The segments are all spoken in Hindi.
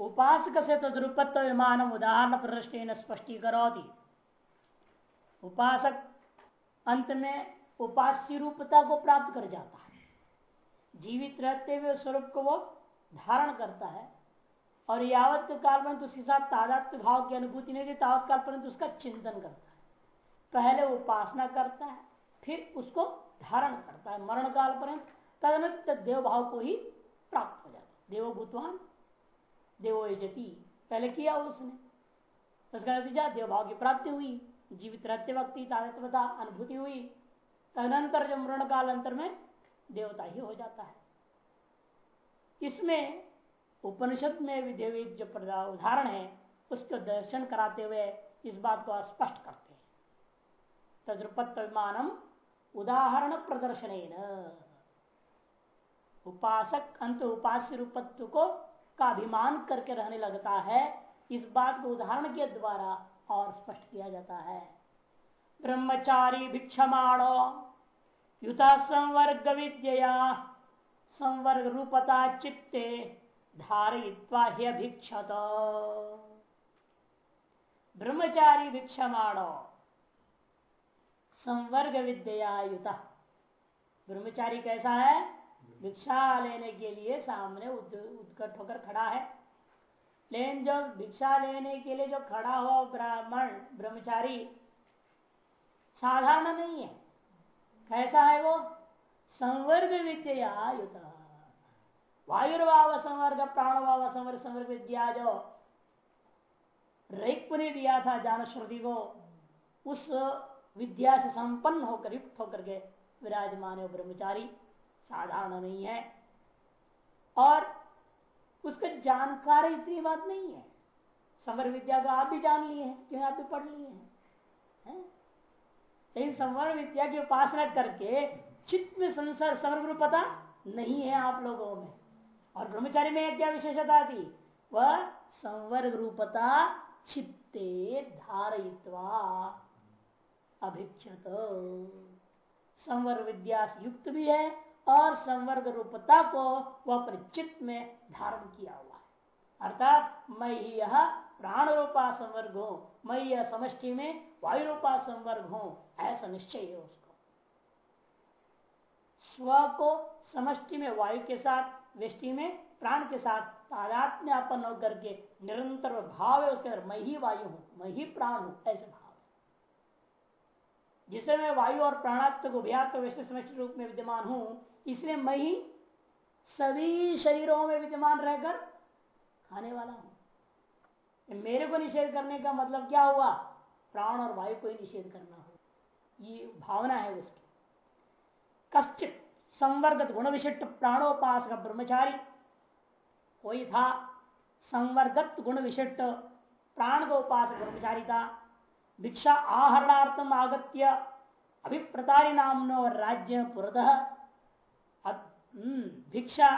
उपासक से तद्रुपत्व विमान उदाहरण प्रदर्शन स्पष्टीकरोती। उपासक अंत में उपास्य रूपता को प्राप्त कर जाता है। जीवित रहते हुए स्वरूप को वो धारण करता है और यावत काल परंतु उसके साथ तादात्म भाव की अनुभूति नहीं देता तावत काल परंतु उसका चिंतन करता है। पहले वो उपासना करता है, फिर उसको धारण करता है। मरण काल पर्यंत तदनंत देव भाव को ही प्राप्त हो जाता है। देवो भूतवान देवो यजती पहले किया उसने। उसका नतीजा देवभाव की प्राप्ति हुई। जीवित रहते वक्त तादात्मता अनुभूति हुई। तदनंतर जब मरण काल अंतर में देवता ही हो जाता है। इसमें उपनिषद में देवी जो उदाहरण है, उसको दर्शन कराते हुए इस बात को स्पष्ट करते हैं। तद्रुपत्व उदाहरण प्रदर्शन उपासक, अंत उपास्य रूपत्व को का अभिमान करके रहने लगता है, इस बात को उदाहरण के द्वारा और स्पष्ट किया जाता है। ब्रह्मचारी भिक्षमाणो, युता संवर्ग विद्या संवर्ग रूपता चित्ते धारयित्वा ह्यभिक्षत ब्रह्मचारी भिक्षमाणो, संवर्ग विद्या युता। ब्रह्मचारी कैसा है? भिक्षा लेने के लिए सामने उत्कट होकर खड़ा है। लेकिन जो भिक्षा लेने के लिए जो खड़ा हो, ब्राह्मण, ब्रह्मचारी, साधारण नहीं है। कैसा है वो? संवर्ग विद्या वायुर्भाव संवर्ग, प्राणभाव संवर्ग संवर्ग विद्या जो रैक्व ने दिया था जान श्रुति को, उस विद्या से संपन्न होकर, युक्त होकर के विराजमान ब्रह्मचारी। साधारण नहीं है। और उसका जानकार इतनी बात नहीं है। समर विद्या को आप भी जान लिए हैं, क्यों आप भी पढ़ लिए हैं? लेकिन संवर विद्या की उपासना करके चित्त में संसार समग्र पता नहीं है आप लोगों में। और ब्रह्मचारी में क्या विशेषता थी? वह संवर्ग रूपता चित्ते धारयित्वा अभिक्षत संवर्ग विद्या युक्त भी है और संवर्ग रूपता को वह परिचित में धारण किया हुआ है। अर्थात मैं ही यह प्राण रूपा संवर्ग हूँ, मैं यह समष्टि में वायु रूपा संवर्ग हूँ, ऐसा निश्चय है उसको। स्व को समष्टि में वायु के साथ व्यष्टि में प्राण के साथ, तादात्म्यापन होकर के निरंतर भाव है उसके अंदर, मैं ही वायु हूँ, मैं ही प्राण हूँ, ऐसे भाव जिसे मैं वायु और प्राणात्म को व्यात्व विष्णु समष्टि रूप में विद्यमान हूँ इसलिए मैं ही सभी शरीरों में विद्यमान रहकर खाने वाला हूँ। मेरे को निषेध करने का मतलब क्या हुआ? प्राण और वायु को ही निषेध करना हो ये भावना है उसकी। कश्चित संवर्गत गुण विशिष्ट प्राणोपास का ब्रह्मचारी, कोई था संवर्गत गुण विशिष्ट प्राण को उपास ब्रह्मचारी था भिक्षा आहरणार्थम आगत्य अभिप्रतारी नाम राज्य पुरतः भिक्षा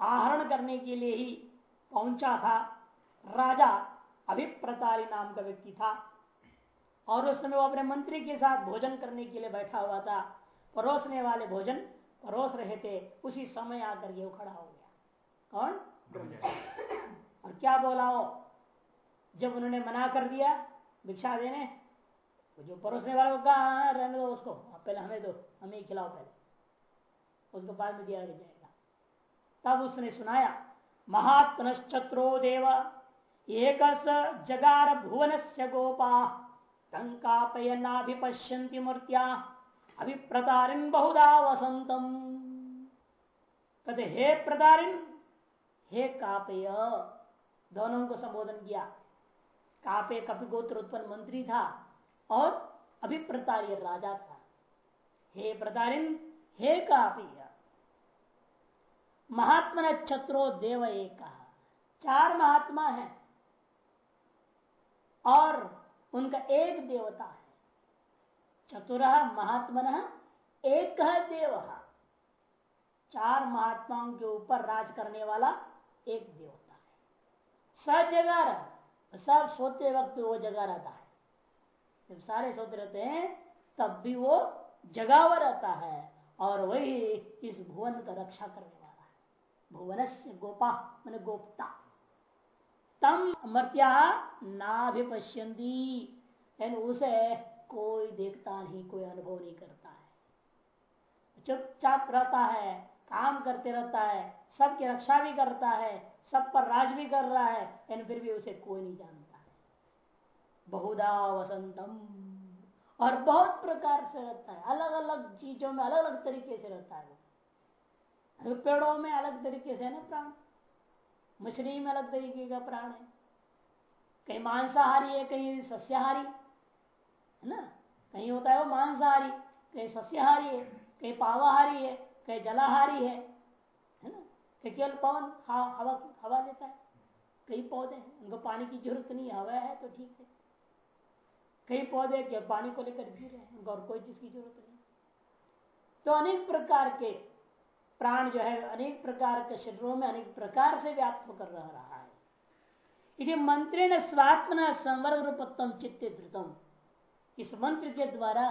आहरण करने के लिए ही पहुँचा था। राजा अभिप्रतारी नाम का व्यक्ति था और उस समय वो अपने मंत्री के साथ भोजन करने के लिए बैठा हुआ था। परोसने वाले भोजन परोस रहे थे उसी समय आकर के वो खड़ा हो गया। कौन? और क्या बोला हो जब उन्होंने मना कर दिया भिक्षा देने तो जो परोसने वाले को कहा हाँ, रहने दो उसको पहले हमें दो हमें खिलाओ पहले। उसको बाद में दिया जाएगा। तब उसने सुनाया महात्मश्चत्रो देव एक जगार भुवन से गोपा टंकापयनाभिपश्यंती मूर्तिया, अभिप्रतारिन बहुधा वसंतम कहते, हे प्रतारिन, हे कापेय। दोनों को संबोधन किया। कापे कपि गोत्र उत्पन्न मंत्री था और अभिप्रतार्य राजा था। हे प्रतारिन, हे कापी महात्मा छत्रो देव एक चार महात्मा है और उनका एक देवता है। चतुर महात्मन, एक देव। चार महात्माओं के ऊपर राज करने वाला एक देवता है। सब जगह रह, सब सोते वक्त वो जगह रहता है। जब सारे सोते रहते हैं, तब भी वो जगह रहता है और वही इस भुवन का रक्षा करने भुवन से गोपा, मैंने गोपता। तम अमर्त्या नाभिपश्यंती उसे कोई देखता नहीं, कोई अनुभव नहीं करता है। चुपचाप रहता है, काम करते रहता है, सबकी रक्षा भी करता है, सब पर राज भी कर रहा है लेकिन फिर भी उसे कोई नहीं जानता है। बहुधा वसंतम। और बहुत प्रकार से रहता है अलग अलग चीज़ों में अलग अलग तरीके से रहता है पेड़ों में अलग तरीके से है ना प्राण? मछली में अलग तरीके का प्राण है। कहीं मांसाहारी है, कहीं सस्याहारी, है ना? कहीं होता है वो मांसाहारी, कहीं सस्याहारी है, कहीं पावाहारी है, कहीं जलाहारी है है ना? कहीं केवल पवन हवा हवा लेता है। कई पौधे हैं, उनको पानी की ज़रूरत नहीं हवा है तो ठीक है। कई पौधे के पानी को लेकर जी रहे हैं और कोई चीज़ की ज़रूरत नहीं। तो अनेक प्रकार के प्राण जो है, अनेक प्रकार के शरीरों में अनेक प्रकार से व्याप्त होकर रह रहा है। यदि मंत्री ने स्वात्मना संवर्ग रूपत्म चित्त धृतम। इस मंत्र के द्वारा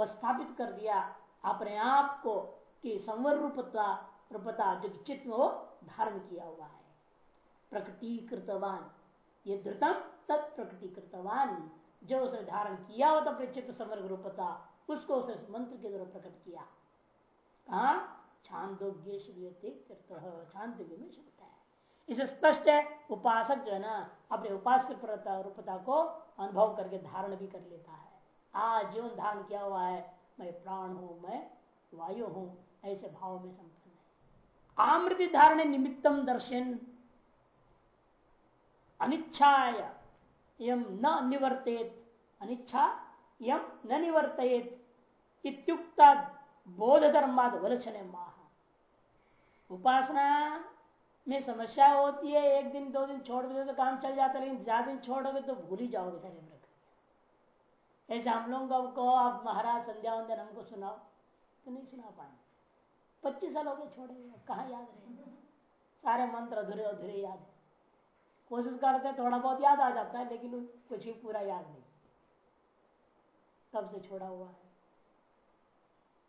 स्थापित कर दिया अपने आप को कि संवर रूपता रूपता जो चित्त में धारण किया हुआ है। प्रकटीकृतवान ये धृतम तत्प्रकटीकृतवान जो उसने धारण किया हो तो चित्त संवर्ग रूपता, उसको उसने मंत्र के द्वारा प्रकट किया। कहा? छांदोग्य है। इसे स्पष्ट है, उपासक जो है ना, अपने उपास्य रूपता को अनुभव करके धारण भी कर लेता है। आज जीवन धारण किया हुआ है, मैं प्राण हूँ, मैं वायु हूँ, ऐसे भाव में संपन्न है। आमृति धारण निमित्तम दर्शन अनिच्छा यम न निवर्तेत, अनिच्छा, यम न निवर्तित, इत्युक्ता बोध धर्माद वलक्षण उपासना में समस्या होती है, एक दिन, दो दिन छोड़ भी तो काम चल जाता है, लेकिन ज़्यादा दिन छोड़ोगे तो भूल ही जाओगे सारे मृत ऐसे हम लोग को आप महाराज संध्या वंदन हमको सुनाओ। तो नहीं सुना पाए पच्चीस साल हो गए छोड़े कहाँ याद रहे सारे मंत्र अधूरे अधूरे याद कोशिश करते थोड़ा बहुत याद आ जाता है, लेकिन कुछ भी पूरा याद नहीं। तब से छोड़ा हुआ है।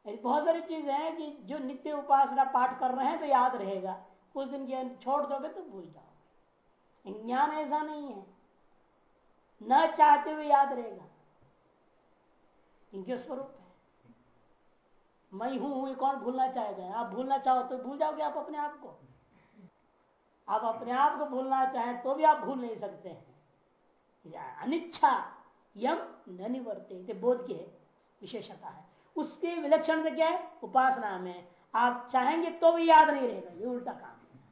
बहुत सारी चीज़ है कि जो नित्य उपासना पाठ कर रहे हैं तो याद रहेगा। उस दिन के छोड़ दोगे तो भूल जाओगे। ज्ञान ऐसा नहीं है। न चाहते हुए याद रहेगा। इनके स्वरूप है। मैं हूँ, ये कौन भूलना चाहेगा? आप भूलना चाहो तो भूल जाओगे आप अपने आप को। आप अपने आप को भूलना चाहें तो भी आप भूल नहीं सकते हैं। अनिच्छा, यम न निवर्ते बोध की विशेषता है। उसके विलक्षण क्या है? उपासना में। आप चाहेंगे तो भी याद नहीं रहेगा, ये उल्टा काम है।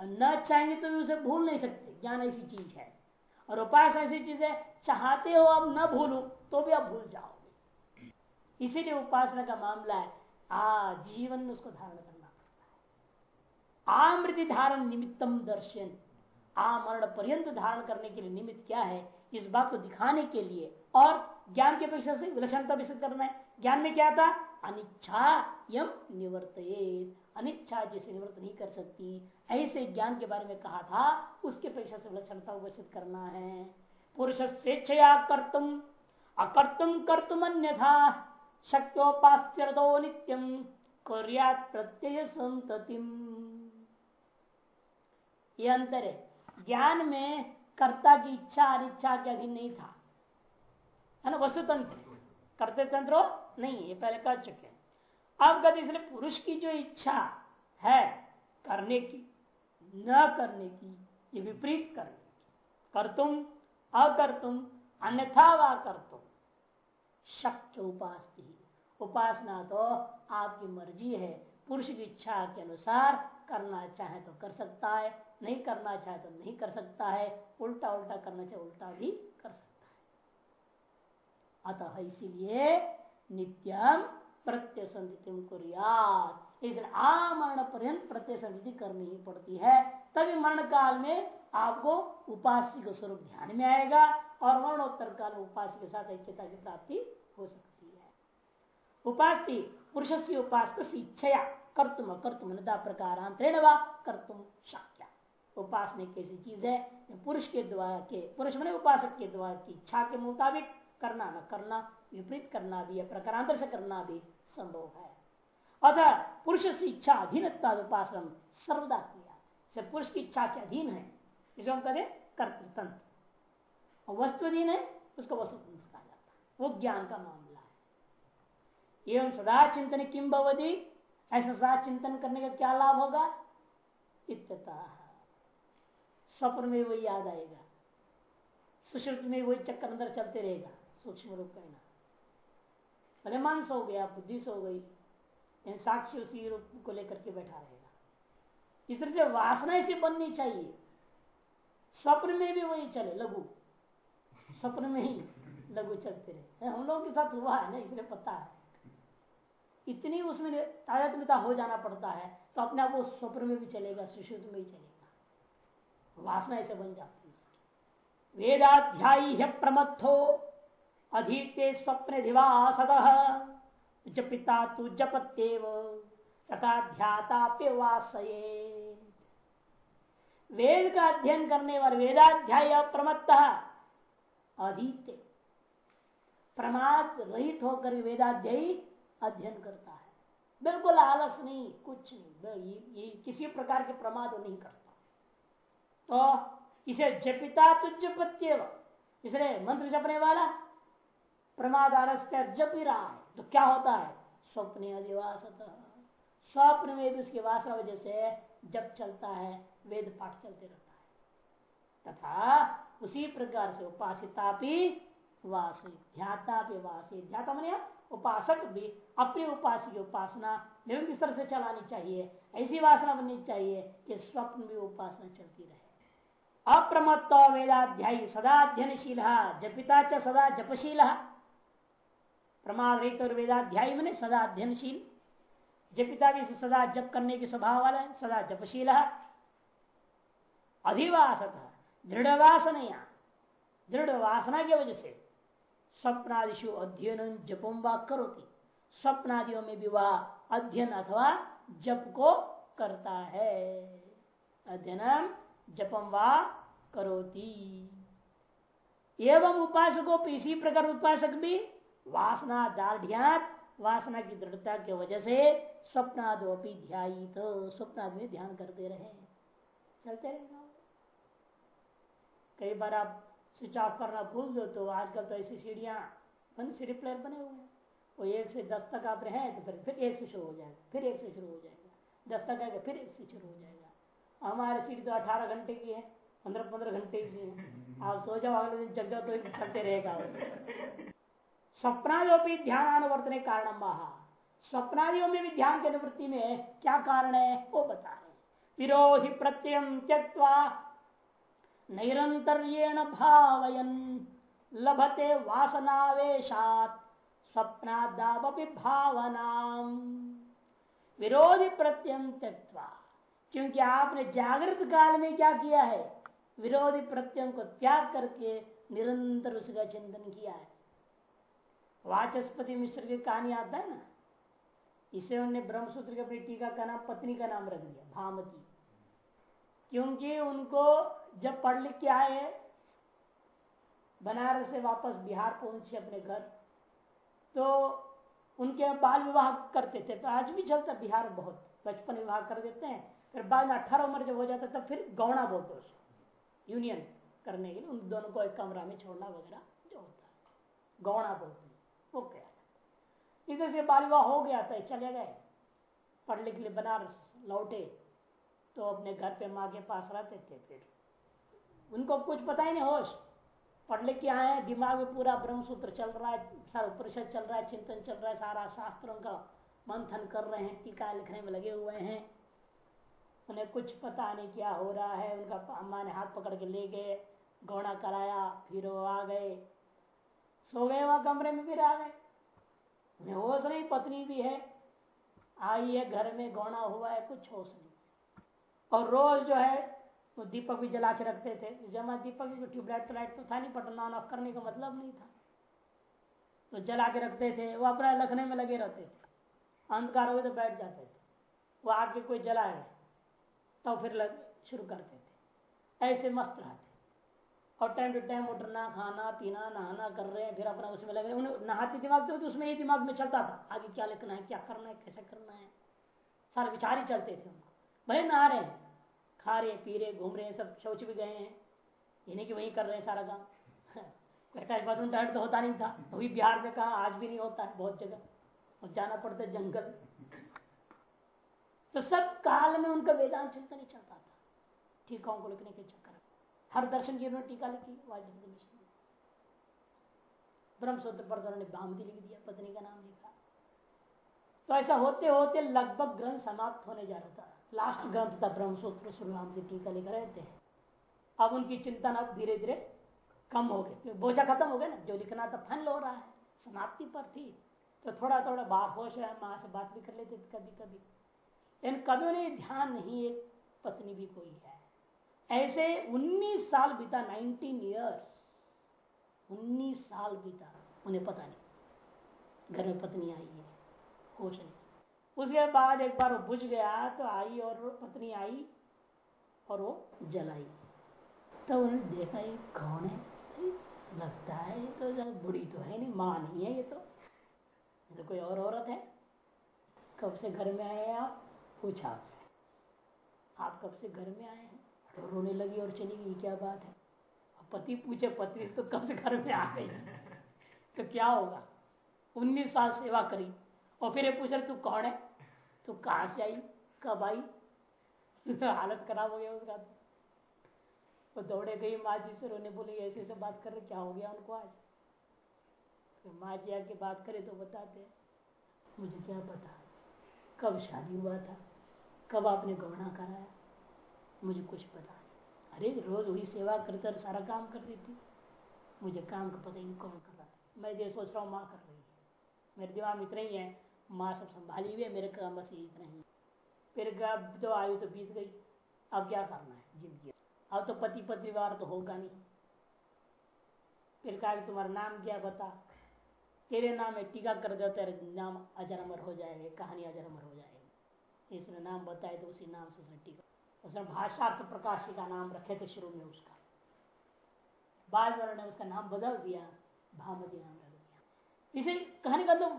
न चाहेंगे तो भी उसे भूल नहीं सकते, ज्ञान ऐसी चीज़ है। और उपासना ऐसी चीज़ है, चाहते हो आप न भूलो तो भी आप भूल जाओगे। इसीलिए उपासना का मामला है, आजीवन में उसको धारण करना पड़ता है। आमृति धारण निमित्तम दर्शन, आमरण पर्यंत धारण करने के लिए निमित्त क्या है? इस बात को दिखाने के लिए और ज्ञान की अपेक्षा से विलक्षणता विकसित करना है। ज्ञान में क्या था? अनिच्छा यम निवर्त अनिच्छा जिसे निवृत्त नहीं कर सकती। ऐसे ज्ञान के बारे में कहा था, उसके अपेक्षा से विलक्षणता विषित करना है। पुरुष स्वेच्छया कर्तुम, अकर्तुम कर्तुम अन्य था शक्योपास्यर्दो नित्यम, कुर्यात प्रत्यय संततिम ये अंतर है। ज्ञान में कर्ता की इच्छा, अनिच्छा के अधीन नहीं था। है ना वस्तु तंत्र करते तंत्र नहीं ये पहले कर चुके हैं। अब कहते इसलिए पुरुष की जो इच्छा है करने की, न करने की, ये विपरीत करने की। कर तुम अकर तुम अन्यथा व कर तुम शक्य उपास उपासना तो आपकी मर्ज़ी है। पुरुष की इच्छा के अनुसार करना चाहे तो कर सकता है, नहीं करना चाहे तो नहीं कर सकता है। उल्टा उल्टा करना चाहे, उल्टा भी अतः इसीलिए नित्यम प्रत्यय संधि कुरियात। इसलिए आमरण पर्यंत प्रत्यय संधि करनी ही पड़ती है। तभी मरण काल में आपको उपास्य का स्वरूप ध्यान में आएगा और मरणोत्तर काल में उपास्य के साथ ऐक्यता की प्राप्ति हो सकती है। उपास्य पुरुष से उपासक इच्छया कर्तुम कर्तुम प्रकारांतरेण व कर्तुम शाक्या। उपासना एक ऐसी चीज़ है? पुरुष के द्वारा के पुरुष मैंने उपासक के द्वारा की इच्छा के मुताबिक करना न करना, विपरीत करना भी है प्रकारांतर से करना भी संभव है। अतः पुरुष से इच्छा अधीन उपासन सर्वदा किया से पुरुष की इच्छा के अधीन है, इसको हम कहते कर्तृतंत्र वस्तुधीन है, उसको वस्तु तंत्र कहा जाता है। वो ज्ञान का मामला है। एवं सदा चिंतन किम भवती, ऐसा सदा चिंतन करने का क्या लाभ होगा? इत्यता। स्वप्न में वही याद आएगा। सुश्रुत में वही चक्कर अंदर चलते रहेगा। सूक्ष्म रूप कहना भले मन सो गया, बुद्धि से हो गई साक्षी उसी रूप को लेकर के बैठा रहेगा। इस तरह से वासना ऐसी बननी चाहिए। स्वप्न में भी वही चले, लघु। स्वप्न में ही लघु चलते रहे। हम लोगों के साथ हुआ है ना, इसलिए पता है। इतनी उसमें ताजतमिता हो जाना पड़ता है तो अपने आप वो स्वप्न में भी चलेगा सुशुद्ध में ही चलेगा। वासना ऐसे बन जाती है वेदाध्यायी है प्रमथो अधीते स्वप्न दिवासद जपिता तू जपत्यव तथा ध्याता वेद का अध्ययन करने वाले वेदाध्याय प्रमत्त अधीते प्रमाद रहित होकर वेदाध्यायी अध्ययन करता है। बिल्कुल आलस नहीं कुछ नहीं। ये, किसी प्रकार के प्रमाद नहीं करता। तो इसे जपिता तो जपत्य इसलिए मंत्र जपने वाला प्रमाद आलस का जप ही रहा है? तो क्या होता है? स्वप्न अधिवास स्वप्न में भी उसकी वासना वजह से जब चलता है, वेद पाठ चलते रहता है। तथा उसी प्रकार से उपासिता भी वासी, ध्याता भी वासी। ध्याता मैंने उपासक भी, अपनी उपास की उपासना निरंतर स्तर से चलानी चाहिए। ऐसी वासना बननी चाहिए कि स्वप्न भी उपासना चलती रहे। अप्रमत्त वेदाध्यायी सदा अध्ययनशील जपिता च सदा जपशील। प्रमाद रहित और वेदाध्यायी मैंने सदा अध्ययनशील। जपिता भी सदा जप करने के स्वभाव वाला है, सदा जपशील अधिवासत दृढ़ वासना दृढ़ वासना की वजह से स्वप्नादिशु अध्ययन जपम व करोती। स्वप्नादियों में भी वह अध्ययन अथवा जप को करता है। अध्ययन जपम व करोती। एवं उपासकों इसी प्रकार उपासक भी वासना दार्ढ़ वासना की दृढ़ता की वजह से स्वप्नादोपी ध्यायी तो स्वप्नाद में ध्यान करते रहे। चलते रहेगा कई बार आप स्विच ऑफ़ करना भूल दो तो आजकल तो ऐसी सीढ़ियाँ बन सीढ़ी प्लेयर बने हुए हैं। वो एक से दस तक आप रहे तो फिर फिर एक से शुरू हो जाएगा, फिर एक से शुरू हो जाएगा। दस तक आएगा, फिर एक से शुरू हो जाएगा। हमारी सीढ़ी तो अठारह घंटे की है, पंद्रह पंद्रह घंटे की है। आप सो जाओ, अगले दिन जग जाओ तो चलते रहेगा स्वप्नादि ध्यान अनुवर्तने कारण महा स्वप्नादियों में भी ध्यान की अनुवृत्ति में क्या कारण है, वो बता रहे विरोधी प्रत्यय त्यक्वा नैरंतर्येण भावयन, लभते वासनावेशात स्वप्नादावी भावना विरोधी प्रत्यम त्यक्वा क्योंकि आपने जागृत काल में क्या किया है विरोधी प्रत्यय को त्याग करके निरंतर उसका चिंतन किया है। वाचस्पति मिश्र की कहानी आता है ना? इसे उन्होंने ब्रह्मसूत्र की अपनी टीका का नाम, पत्नी का नाम रख दिया, भामती। क्योंकि उनको जब पढ़ लिख के आए, बनारस से वापस बिहार पहुँचे अपने घर तो उनके बाल विवाह करते थे तो आज भी चलता बिहार बहुत। बचपन विवाह कर देते हैं, फिर बाद में अठारह उम्र जब हो जाता तब फिर गौणा बोलते उसको। यूनियन करने के लिए, उन दोनों को एक कमरा में छोड़ना वगैरह जो होता है। गौणा बोलते वो क्या इधर से बाल विवाह हो गया था चले गए। पढ़ लिख लिए बनारस लौटे तो अपने घर पे माँ के पास रहते थे फिर। उनको कुछ पता ही नहीं, होश। पढ़ लिख के आए, दिमाग में पूरा ब्रह्मसूत्र चल रहा है, सारा उपनिषद चल रहा है, चिंतन चल रहा है, सारा शास्त्रों का मंथन कर रहे हैं, टीका लिखने में लगे हुए हैं। उन्हें कुछ पता नहीं क्या हो रहा है, उनका अम्मा ने हाथ पकड़ के ले गए गौड़ा कराया, फिर वो आ गए। सो गए वहाँ कमरे में फिर आ गए। होश नहीं पत्नी भी है। आई है घर में गौना हुआ है, कुछ होश नहीं। और रोज जो है, वो दीपक भी जला के रखते थे। जमा दीपक भी ट्यूबलाइट लाइट तो था नहीं बटन ऑन ऑफ़ करने का मतलब नहीं था। तो जला के रखते थे, वो अपना लखने में लगे रहते थे। अंधकार हो तो बैठ जाते थे। वो आके कोई जलाए तो फिर लग, शुरू करते थे। ऐसे मस्त रहते और टाइम टू टाइम उठना, खाना, पीना, नहाना कर रहे हैं, फिर अपना उसमें लगे उन्हें नहाते दिमाग तो उसमें ही दिमाग में चलता था, आगे क्या लिखना है, क्या करना है, कैसे करना है। सारे विचार ही चलते थे उनको। भले नहा रहे हैं, खा रहे पी रहे घूम रहे हैं, सब शौच भी गए हैं। यानी कि वही कर रहे हैं सारा काम। अटैच बाथरूम टैट तो होता नहीं था। अभी बिहार में कहा, आज भी नहीं होता है, बहुत जगह। और जाना पड़ता है जंगल। तो सब काल में उनका वेदांत चिंतन नहीं चलता था। टीकाओं को लिखने के चक्कर हर दर्शन की उन्होंने टीका लिखी वाजपेयी मिश्र ब्रह्म पर उन्होंने बामती लिख दिया, पत्नी का नाम लिखा। तो ऐसा होते होते लगभग ग्रंथ समाप्त होने जा रहा था। लास्ट ग्रंथ था ब्रह्मसूत्र सूत्र श्रीराम से टीका लिख रहे थे। अब उनकी चिंतन अब धीरे धीरे कम हो गए तो बोझा खत्म हो गया ना, जो लिखना था फन हो रहा है, समाप्ति पर थी। तो थोड़ा थोड़ा बार होश है, माँ से बात भी कर लेते कभी कभी लेकिन कभी उन्हें ध्यान नहीं एक पत्नी भी कोई है। ऐसे 19 साल बीता 19 इयर्स 19 साल बीता उन्हें पता नहीं घर में पत्नी आई है होश नहीं उसके बाद एक बार वो बुझ गया तो आई और पत्नी आई और वो जलाई तो उन्होंने देखा ये कौन है लगता है ये तो बुढ़ी तो है नहीं माँ नहीं है ये तो तो कोई और औरत है कब से घर में आए आप पूछा आपसे आप कब से घर में आए हैं तो रोने लगी और चली गई क्या बात है? पति पूछे पत्नी तो कब से घर में आ गई? तो क्या होगा? उन्नीस साल सेवा करी और फिर ये पूछ रहे तू कौन है? तू कहा से आई? कब आई? हालत खराब हो गया उसका तो। वो दौड़े गई माँ जी से रोने बोले ऐसे ऐसे बात कर रहे क्या हो गया उनको आज? तो माँ जी आके बात करे तो बताते मुझे क्या पता? कब शादी हुआ था? कब आपने गौना कराया? मुझे कुछ पता अरे, रोज वही सेवा करते और सारा काम कर थी मुझे काम का पता ही कौन कर रहा है। मैं ये सोच रहा हूँ, माँ कर रही है। मेरे दिमाग में इतना ही है, माँ सब संभाली हुई है, मेरे काम बस इतना ही फिर तो आयु तो बीत गई। अब क्या करना है ज़िंदगी अब तो पति पत्रीवार तो होगा नहीं। फिर कहा कि तुम्हारा नाम क्या बता? तेरे नाम में टीका कर दो, तेरे नाम अजर अमर हो जाएगा, कहानी अजर अमर हो जाएगी। इसने नाम बताए तो उसी नाम से उसने टीका उसने भाषार्थ प्रकाशी का नाम रखे थे शुरू में उसका। बाद में उन्होंने उसका नाम बदल दिया भामती नाम रख दिया। इसे कहानी का तो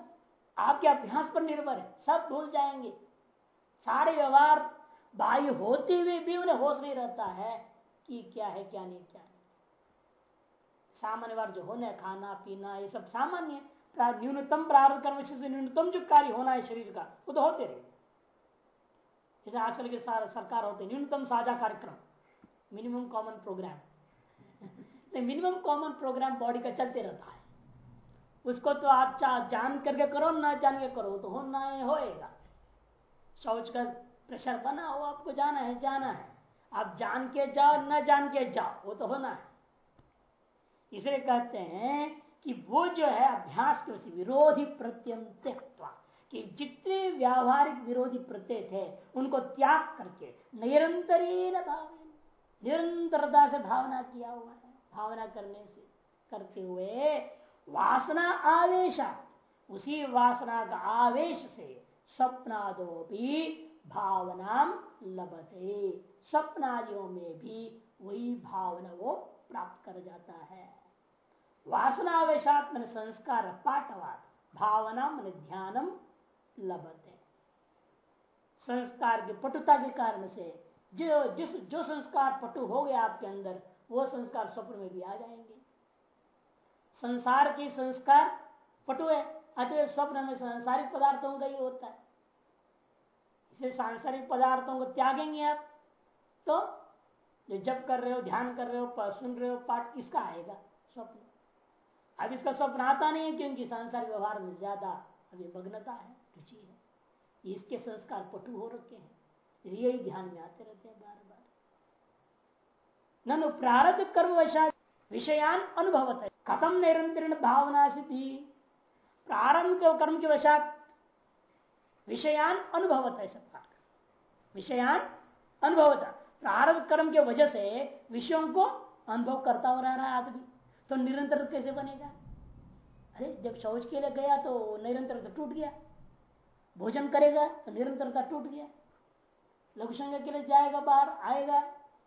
आपके अभ्यास पर निर्भर है, सब भूल जाएँगे। सारे व्यवहार बाह्य होते हुए भी उन्हें होश नहीं रहता है कि क्या है, क्या नहीं क्या नहीं। सामान्य जो होना खाना, पीना, ये सब सामान्य न्यूनतम प्रारंभ कर्म से न्यूनतम जो कार्य होना है शरीर का, वो तो होते रहे जैसे आजकल के सारे, सरकार होते न्यूनतम साझा कार्यक्रम minimum common programme minimum common programme body का चलते रहता है। उसको तो आप जान करके करो, ना जान के करो तो होना है, होएगा। शौच का प्रेशर बना हो, आपको जाना है जाना है। आप जान के जाओ, न जान के जाओ, वो तो होना है। इसलिए कहते हैं कि वो जो है अभ्यास के विरोधी प्रत्यम त्यक्वा कि जितने व्यावहारिक विरोधी प्रत्यय थे, उनको त्याग करके निरंतरीन भाव निरंतरता से भावना किया हुआ है। भावना करने से, करते हुए वासना आवेश उसी वासना का आवेश से स्वप्नादो भी भावना लभते। स्वप्नादियों में भी वही भावना वो प्राप्त कर जाता है। वासनावेशात्म संस्कार, पाठवाद, भावना, मन ध्यानम लभते संस्कार की पटुता के कारण से जो, जिस, जो संस्कार पटु हो गया आपके अंदर, वो संस्कार स्वप्न में भी आ जाएँगे। संसार की संस्कार पटु है, अतः स्वप्न में सांसारिक पदार्थों का ही होता है। इसे सांसारिक पदार्थों को त्यागेंगे आप तो जो जब कर रहे हो, ध्यान कर रहे हो सुन रहे हो, पाठ किसका आएगा स्वप्न। अब इसका स्वप्न आता नहीं है क्योंकि सांसारिक व्यवहार में ज़्यादा अभी मग्नता है। रुचि है। इसके संस्कार पटु हो रखे हैं। यही ध्यान में आते रहते हैं बार बार प्रारब्ध कर्म वशा विषयान अनुभवत है। कथम निरंतर भावना सिद्धि। प्रारंभ कर्म के वशात विषयान अनुभवत है सब विषयान अनुभवता। प्रारंभ कर्म के वजह से विषयों को अनुभव करता हो रहा है आदमी। तो निरंतर कैसे बनेगा? अरे, जब शौच के लिए गया तो निरंतर तो टूट गया। भोजन करेगा तो निरंतरता टूट गया। लघु संज्ञा के लिए जाएगा, बाहर आएगा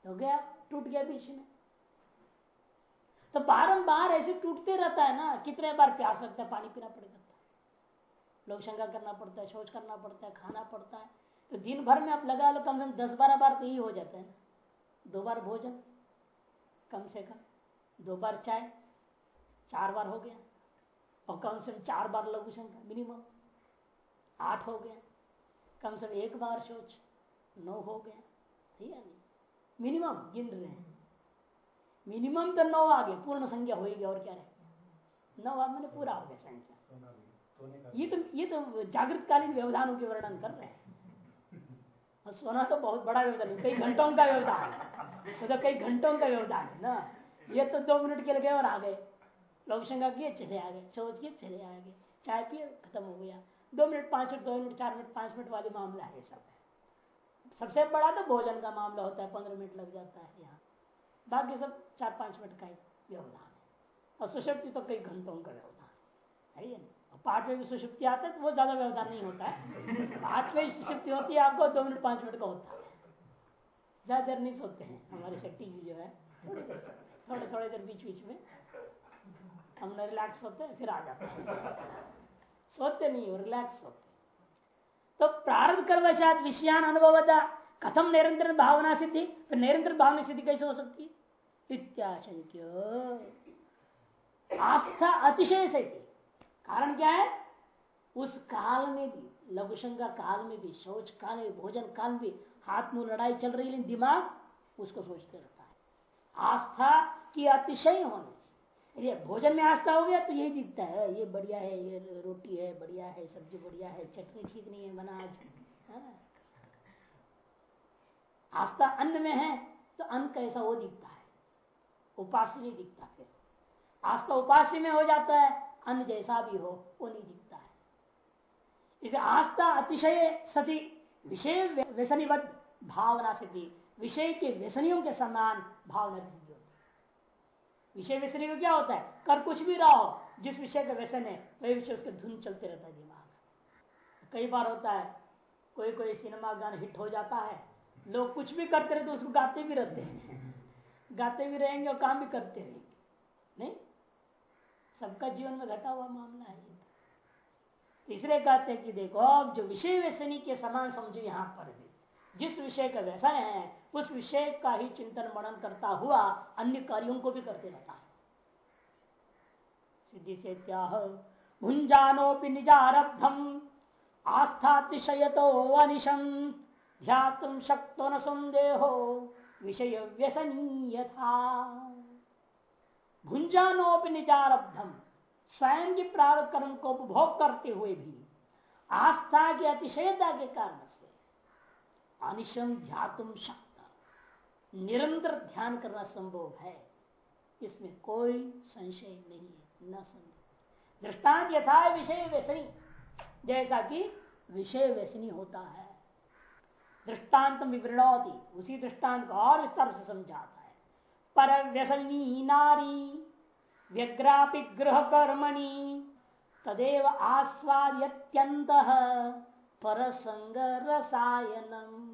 तो गया, टूट गया बीच में। तो बारंबार ऐसे टूटते रहता है ना, कितने बार प्यास लगता है, पानी पीना पड़ेगा लोग शंका करना पड़ता है, शौच करना पड़ता है, खाना पड़ता है। तो दिन भर में आप लगा लो, कम से कम दस बारह बार तो यही हो जाता है ना। दो बार भोजन, कम से कम दो बार चाय, चार बार हो गया। और कम से कम चार बार लघु शंका मिनिमम। आठ हो गया। कम से कम एक बार सोच नौ हो गया। ठीक है नहीं? मिनिमम गिन रहे हैं। मिनिमम तो नौ आ गए पूर्ण संख्या होगी और क्या रहे नौ आ मैंने पूरा हो गया संख्या। ये तो ये तो जागृत कालीन व्यवधानों के वर्णन कर रहे हैं। और सोना तो बहुत बड़ा व्यवधान है कई घंटों का व्यवधान है। तो कई घंटों का व्यवधान है ना? ये तो दो मिनट के लगे और आ गए। लोग शंका किए चले आ गए। सोच किए चले आ गए। चाय पिए खत्म हो गया। दो मिनट, पाँच मिनट, दो मिनट, चार मिनट, पाँच मिनट वाली मामला है सब। सबसे बड़ा तो भोजन का मामला होता है, पंद्रह मिनट लग जाता है यहाँ। बाकी सब चार पाँच मिनट का ही व्यवधान है। और सुषुप्ति तो कई घंटों का व्यवधान है। और पाठवें सुषुप्ति आता है तो वो ज़्यादा व्यवधान नहीं होता है। पाठवें सुषुप्ति होती है, आपको दो मिनट, पाँच मिनट का होता है। ज़्यादा देर नहीं सोते हैं, हमारे शक्ति जी जो है। थोड़े थोड़े देर बीच बीच में। हम रिलैक्स होते हैं, फिर आ जाते हैं। सोते नहीं हो रिलैक्स होते तो प्रारंभ कर वशात विषयान अनुभवता, कथम निरंतर भावना सिद्धि, फिर निरंतर भावना सिद्धि कैसे हो सकती इत्याशंक्य। आस्था अतिशय से थी कारण क्या है? उस काल में भी, लघुशंका काल में भी, शौच काल में भोजन काल में भी, हाथ मुँह लड़ाई चल रही लेकिन दिमाग उसको सोचते रहता है। आस्था की अतिशय होने से भोजन में आस्था हो गया तो यही दिखता है। ये बढ़िया है, ये रोटी है, बढ़िया है, सब्ज़ी बढ़िया है, चटनी ठीक नहीं है बना आज हाँ। आस्था अन्न में है तो अन्न कैसा वो दिखता है। उपास्य नहीं दिखता फिर। आस्था उपास्य में हो जाता है, अन्न जैसा भी हो, वो नहीं दिखता है। इसे आस्था अतिशय सती विषय व्यसनीबद्ध भावना से विषय के व्यसनियों के समान भावना होती विषय व्यसनी को क्या होता है? कर कुछ भी रहा हो, जिस विषय का व्यसन है, वही विषय उसके धुन चलते रहता है दिमाग। कई बार होता है, कोई कोई सिनेमा गाना हिट हो जाता है, लोग कुछ भी करते रहते उसको गाते भी रहते हैं। गाते भी रहेंगे और काम भी करते रहेंगे। नहीं? सबका जीवन में घटा हुआ मामला है तीसरे कहते हैं कि देखो, अब जो विषय व्यसनी के समान समझो यहाँ पर भी। जिस विषय का व्यसन है उस विषय का ही चिंतन मनन करता हुआ अन्य कार्यों को भी करते रहता है। सिद्धि से त्याह, भुंजानोपि निजारब्धम आस्थातिशय तो अनिशम ध्यातुम शक्तो न संदेहो विषय व्यसनीय था भुंजानोपि निजारब्धम, स्वयं की प्रारंभ कर्म को उपभोग करते हुए भी, आस्था की अतिशयता के कारण से, अनिशम ध्यातुम शक्त निरंतर ध्यान करना संभव है। इसमें कोई संशय नहीं है, न संदेह दृष्टांत यथा विषय व्यसनी। जैसा कि विषय व्यसनी होता है। दृष्टांत विवृणती। उसी दृष्टांत को और विस्तार से समझाता है। पर व्यसनी नारी, व्यग्रापि गृह कर्मणि, तदेव आस्वाद्यंत पर संग रसायनम।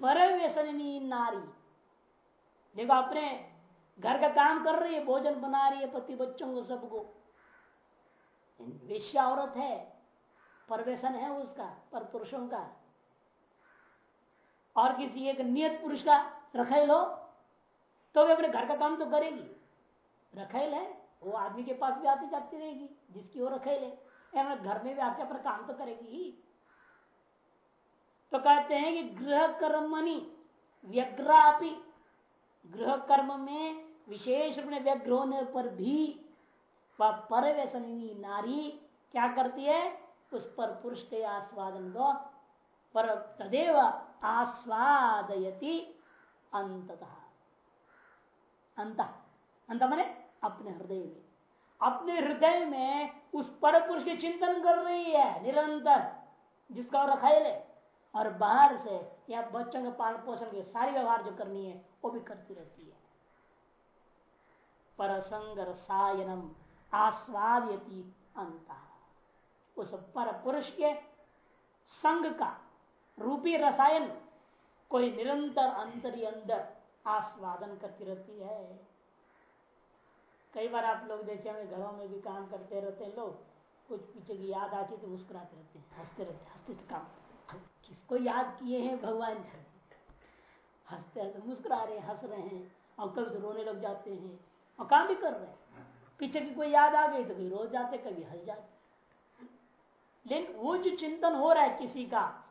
पर नारी। देखो अपने घर का काम कर रही है, भोजन बना रही है पति बच्चों को सबको। विश्व औरत है परवेशन है उसका, पर पुरुषों का। और किसी एक नियत पुरुष का रखेल हो तो वे अपने घर का काम तो करेगी। रखेल है, वो आदमी के पास भी आती जाती रहेगी, जिसकी वो रखेल है। घर में भी आके अपना काम तो करेगी ही। तो कहते हैं कि गृह कर्मणि व्यग्रापी। गृह कर्म में विशेष रूप में व्यग्र होने पर भी वह परव्यसनी नारी क्या करती है? उस पर पुरुष के आस्वादन को पर तदेव आस्वादयति अंततः। अंत अंत मैंने अपने हृदय में। अपने हृदय में उस पर पुरुष के चिंतन कर रही है, निरंतर, जिसका रखेल है। और बाहर से या बच्चों के पालन पोषण के सारी व्यवहार जो करनी है, वो भी करती रहती है। परसंग रसायनम आस्वादयती अंत उस पर पुरुष के संग का रूपी रसायन कोई निरंतर अंतरी अंदर आस्वादन करती रहती है। कई बार आप लोग देखे हमें घरों में भी काम करते रहते हैं लोग, कुछ पीछे की याद आती तो मुस्कुराते रहते हैं, हँसते रहते हँसते काम किसको याद किए हैं भगवान। हँसते हँसते मुस्कुरा रहे हंस रहे हैं और कभी तो रोने लग जाते हैं और काम भी कर रहे हैं। पीछे की कोई याद आ गई तो कभी रो जाते, कभी हंस जाते। लेकिन वो जो चिंतन हो रहा है किसी का,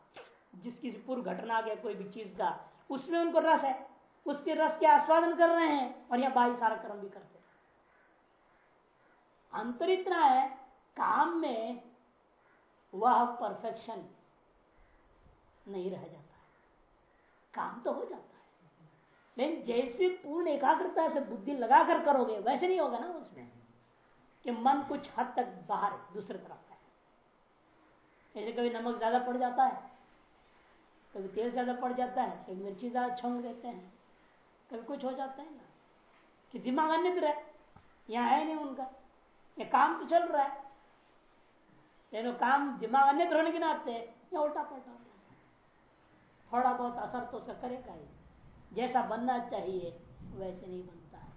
जिस किसी पूर्व घटना गया कोई भी चीज़ का, उसमें उनको रस है। उसके रस के आस्वादन कर रहे हैं और यह बाई सारा कर्म भी करते अंतर इतना है, काम में वह परफेक्शन नहीं रह जाता है। काम तो हो जाता है। लेकिन जैसे पूर्ण एकाग्रता से बुद्धि लगाकर करोगे, वैसे नहीं होगा ना उसमें कि मन कुछ हद तक बाहर दूसरी तरफ़ है। जैसे कभी नमक ज़्यादा पड़ जाता है, कभी तेल ज़्यादा पड़ जाता है, कभी मिर्ची ज़्यादा छोंक देते हैं, कभी कुछ हो जाता है ना। कि दिमाग अन्य है, यहाँ है नहीं उनका। ये काम तो चल रहा है। लेकिन काम दिमाग अन्य होने के नाते, या उल्टा पलटा थोड़ा बहुत असर तो उसका करेगा ही। जैसा बनना चाहिए, वैसे नहीं बनता। है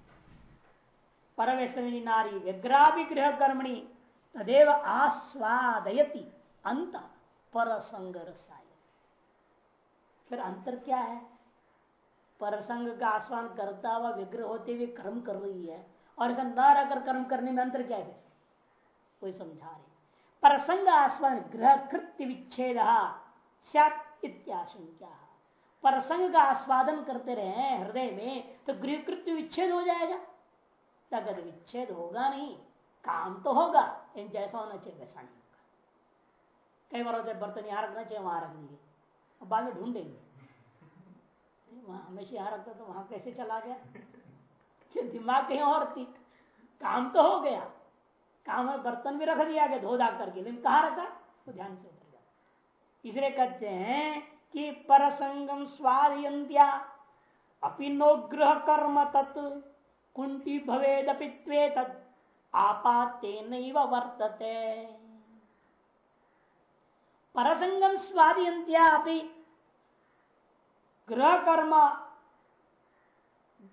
परवेशनी नारी व्यग्राभिग्रह कर्मणि, तदेव आस्वादयती, अंत पर फिर अंतर क्या है? परसंग का आस्वान करता हुआ विग्रह होते हुए कर्म कर रही है, और ऐसा न रहकर कर्म करने में अंतर क्या है? कोई समझा रहे परसंग आस्वान ग्रह कृत्य विच्छेद इत्याशंका। परसंग का आस्वादन करते रहे हृदय में तो गृह कृत्य विच्छेद हो जाएगा। अगर विच्छेद होगा नहीं, काम तो होगा इन जैसा होना चाहिए वैसा नहीं होगा। कई बार होते बर्तन यहाँ रखना चाहिए, वहाँ रख देंगे बाद में ढूंढेंगे। वहाँ हमेशा यहाँ रखता तो वहाँ कैसे चला गया? दिमाग कहीं और थी। काम तो हो गया। काम में बर्तन भी रख दिया गया धो धा करके। लेकिन कहा रखा? तो ध्यान से इसलिए कहते हैं कि परसंगम स्वादयंत्या अपिनोग्रह कर्म तत्। कुंटी भवेदपि तत् आपाते वर्तते। परसंगम स्वादयंत्या ग्रह कर्म।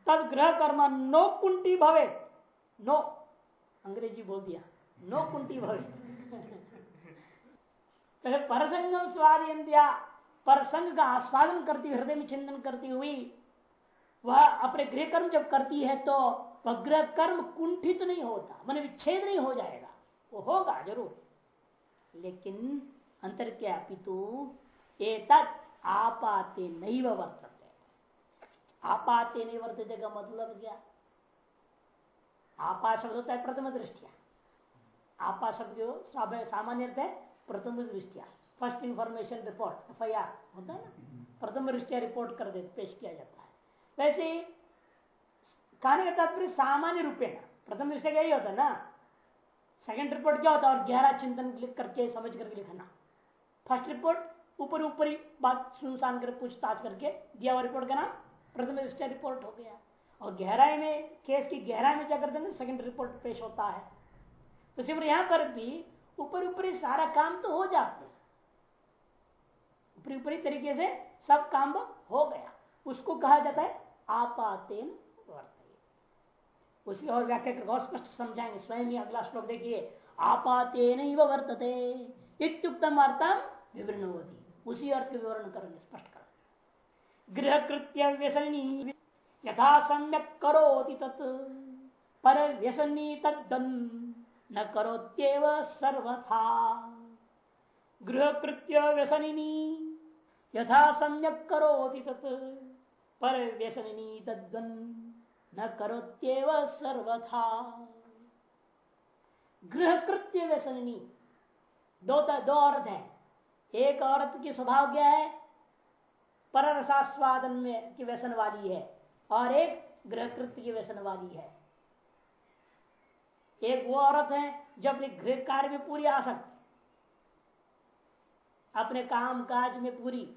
तद ग्रह कर्म। नो कुंटी भवे नो। अंग्रेज़ी बोल दिया। नो कुंटी भवे पहले परसंगम स्वादिया परसंग का आस्वादन करती हृदय में चिंतन करती हुई, वह अपने गृह कर्म जब करती है तो गृह कर्म कुंठित नहीं होता, मन विच्छेद नहीं हो जाएगा। वो होगा ज़रूर। लेकिन अंतर क्या पितु एक आपाते नहीं वर्तते। आपाते नहीं वर्तते का मतलब क्या? आपा शब्द होता है प्रथम दृष्टिया। आपा शब्द सामान्य प्रथम दृष्टिया first information report F I R होता है ना प्रथम दृष्टिया रिपोर्ट कर दे पेश किया जाता है वैसे कहने का तात्पर्य सामान्य रूपे ना प्रथम दृष्टि यही होता है ना सेकंड रिपोर्ट क्या होता है और गहरा चिंतन लिख करके समझ करके लिखना फ़र्स्ट रिपोर्ट ऊपर ऊपर ही बात सुनसान कर पूछताछ करके दिया हुआ रिपोर्ट का नाम प्रथम दृष्टिया रिपोर्ट हो गया और गहराई में केस की गहराई में क्या करते हैं सेकंड रिपोर्ट पेश होता है तो सिर्फ़ यहाँ पर भी ऊपर ऊपरी सारा काम तो हो जाते हैं ऊपरी ऊपरी तरीके से सब काम हो गया। उसको कहा जाता है आपातेन उसी और व्याख्या कर बहुत स्पष्ट समझाएँगे। स्वयं ही अगला श्लोक देखिए। आपातेन वर्तते। अर्थम विवरण होती उसी अर्थ के विवरण करेंगे, स्पष्ट कर गृह कृत्य व्यसनी यथा सम्यक करोति तत्। पर व्यसनी तद्दन। न करोत्येव सर्वथा। गृह कृत्य व्यसनिनी, यथा सम्यक करोति तत् पर व्यसनिनी तद्दन न करोत्येव सर्वथा। गृह कृत्य व्यसनिनी, दो दो औरत है। एक औरत की स्वभाव क्या है पर रसास्वादन में की व्यसन वाली है, और एक गृहकृत्य की व्यसन वाली है। एक वो औरत है, जो अपने गृह कार्य में पूरी आ सकती अपने काम काज में पूरी।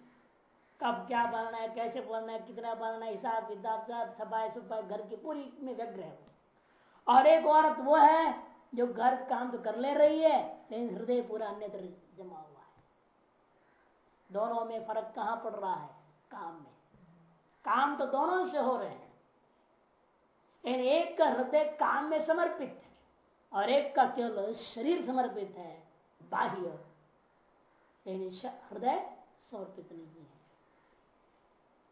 कब क्या बनना है, कैसे बनना है, कितना बनना है, हिसाब किताब, सब सफ़ाई सफ़ाई घर की पूरी में व्यग्र है और एक औरत वो है, जो घर काम तो कर ले रही है, लेकिन हृदय पूरा अन्यत्र जमा हुआ है। दोनों में फ़र्क कहाँ पड़ रहा है? काम में। काम तो दोनों से हो रहे हैं। लेकिन एक का हृदय काम में समर्पित है। और एक का केवल शरीर समर्पित है, बाह्य। लेकिन हृदय समर्पित नहीं है।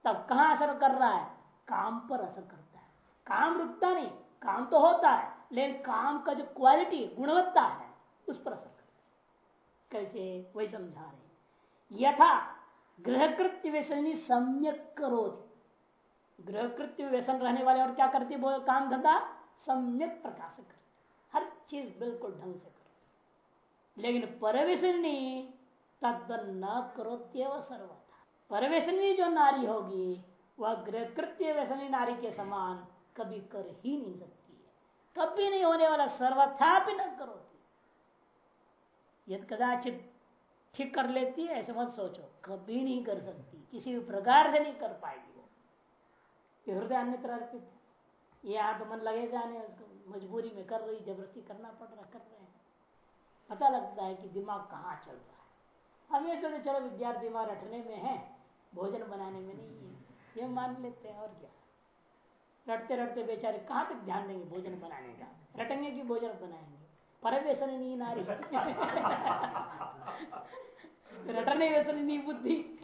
तब कहाँ असर कर रहा है? काम पर असर करता है। काम रुकता नहीं, काम तो होता है, लेकिन काम का जो क्वालिटी गुणवत्ता है, उस पर असर करता है। कैसे? वही समझा रहे यथा गृहकृत्य व्यसनी सम्यक करो गृहकृत्य व्यसन रहने वाले और क्या करती वो काम धंधा सम्यक प्रकाश करते हर चीज़ बिल्कुल ढंग से करो। लेकिन परवेशनी तद न करो त्यव सर्वथा। परवेशनी जो नारी होगी, वह गृहकृत्य व्यसनी नारी के समान कभी कर ही नहीं सकती है। कभी नहीं होने वाला सर्वथा भी न करो यद कदाचित ठीक कर लेती है, ऐसे मत सोचो, कभी नहीं कर सकती। किसी भी प्रकार से नहीं कर पाएगी वो। हृदय अन्य अर्पित यहाँ तो मन लगेगा नहीं उसको मजबूरी में कर रही, ज़बरदस्ती करना पड़ रहा, कर रहे हैं। पता लगता है कि दिमाग कहाँ चल रहा है। हम ये सोचे चलो विद्यार्थी दिमाग रटने में है, भोजन बनाने में नहीं है। ये मान लेते हैं, और क्या? रटते रटते बेचारे कहाँ तक ध्यान देंगे भोजन बनाने का? रटेंगे कि भोजन बनाएँगे? परवेशन नहीं नारी रटने व्यसन नहीं बुद्धि।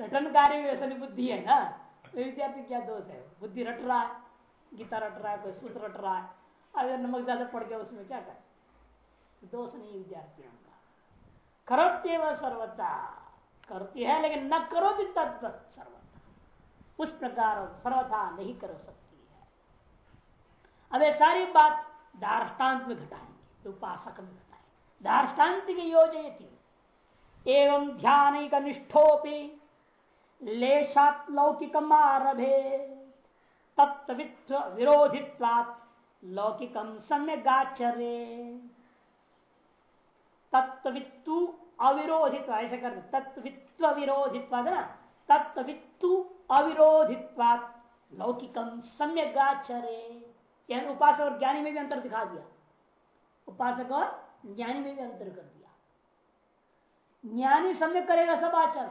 रटन कार्य व्यसन बुद्धि है ना? तो विद्यार्थी क्या दोष है? बुद्धि रट रहा है। गीता रट रहा है, कोई सूत्र रट रहा है। अरे नमक ज़्यादा पड़ गया, उसमें क्या करे? दोष नहीं विद्यार्थियों का। करते वह सर्वता करती है, लेकिन न करो भी तत्व सर्वथा। उस प्रकार सर्वथा नहीं कर सकती है। अब ये सारी बात दार्टान्त में घटाएँगे उपासक में घटाएँगे। दार्टान्त की योजना थी। एवं ध्यान निष्ठोपि लेशात लौकिकम आरभे। तत्वित्व विरोधित्वात्। लौकिकम सम्यगाचरे। तत्वित्तु अविरोधित्व ऐसे कर तत्वित्व विरोधित्व ना। तत्वित्तु अविरोधित्वात्। लौकिकम सम्यगाचरे। यह उपासक और ज्ञानी में भी अंतर दिखा दिया। उपासक और ज्ञानी में भी अंतर कर दिया। ज्ञानी सम्य करेगा सब आचरण।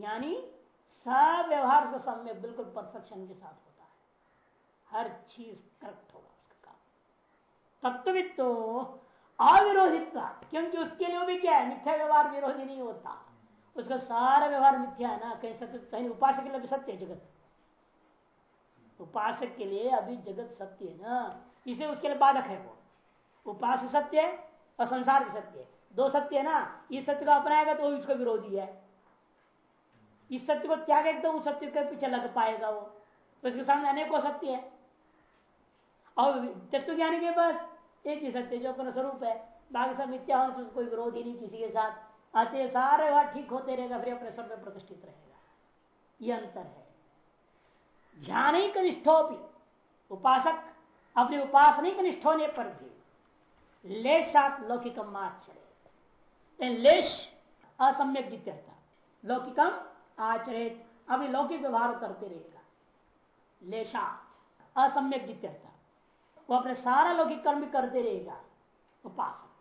ज्ञानी सब व्यवहार उसका सम्य बिल्कुल परफेक्शन के साथ होता है। हर चीज़ करेक्ट होगा उसका काम। तत्वित तो अविरोधित क्योंकि उसके लिए भी क्या है? मिथ्या व्यवहार विरोधी नहीं होता। उसका सारा व्यवहार मिथ्या है ना? कहीं सत्य कहीं उपासक के लिए भी सत्य है जगत। उपासक के लिए अभी जगत सत्य है ना? इसे उसके लिए बाधक है वो। उपास सत्य है और संसार भी सत्य है। दो सत्य है ना? इस सत्य को अपनाएगा तो उसका विरोधी है। इस सत्य को त्यागेगा तो उस सत्य के पीछे लग पाएगा वो। तो इसके सामने अनेकों सत्य है। और तत्व ज्ञानी के पास एक ही सत्य जो अपना स्वरूप है। बाकी सब मिथ्या हो तो कोई विरोधी नहीं किसी के साथ। आते सारे बात ठीक होते रहेगा, फिर अपने सब में प्रतिष्ठित रहेगा। ये अंतर है। ध्यान ही कनिष्ठोपी। उपासक अपने उपासना कनिष्ठ होने पर भी लेशात लौकिकम आचरे लेश असम्यक लौकिकम आचरित, अभी लौकिक व्यवहार करते रहेगा। लेशा असम्यक था वो अपने सारा लौकिक कर्म करते रहेगा उपासक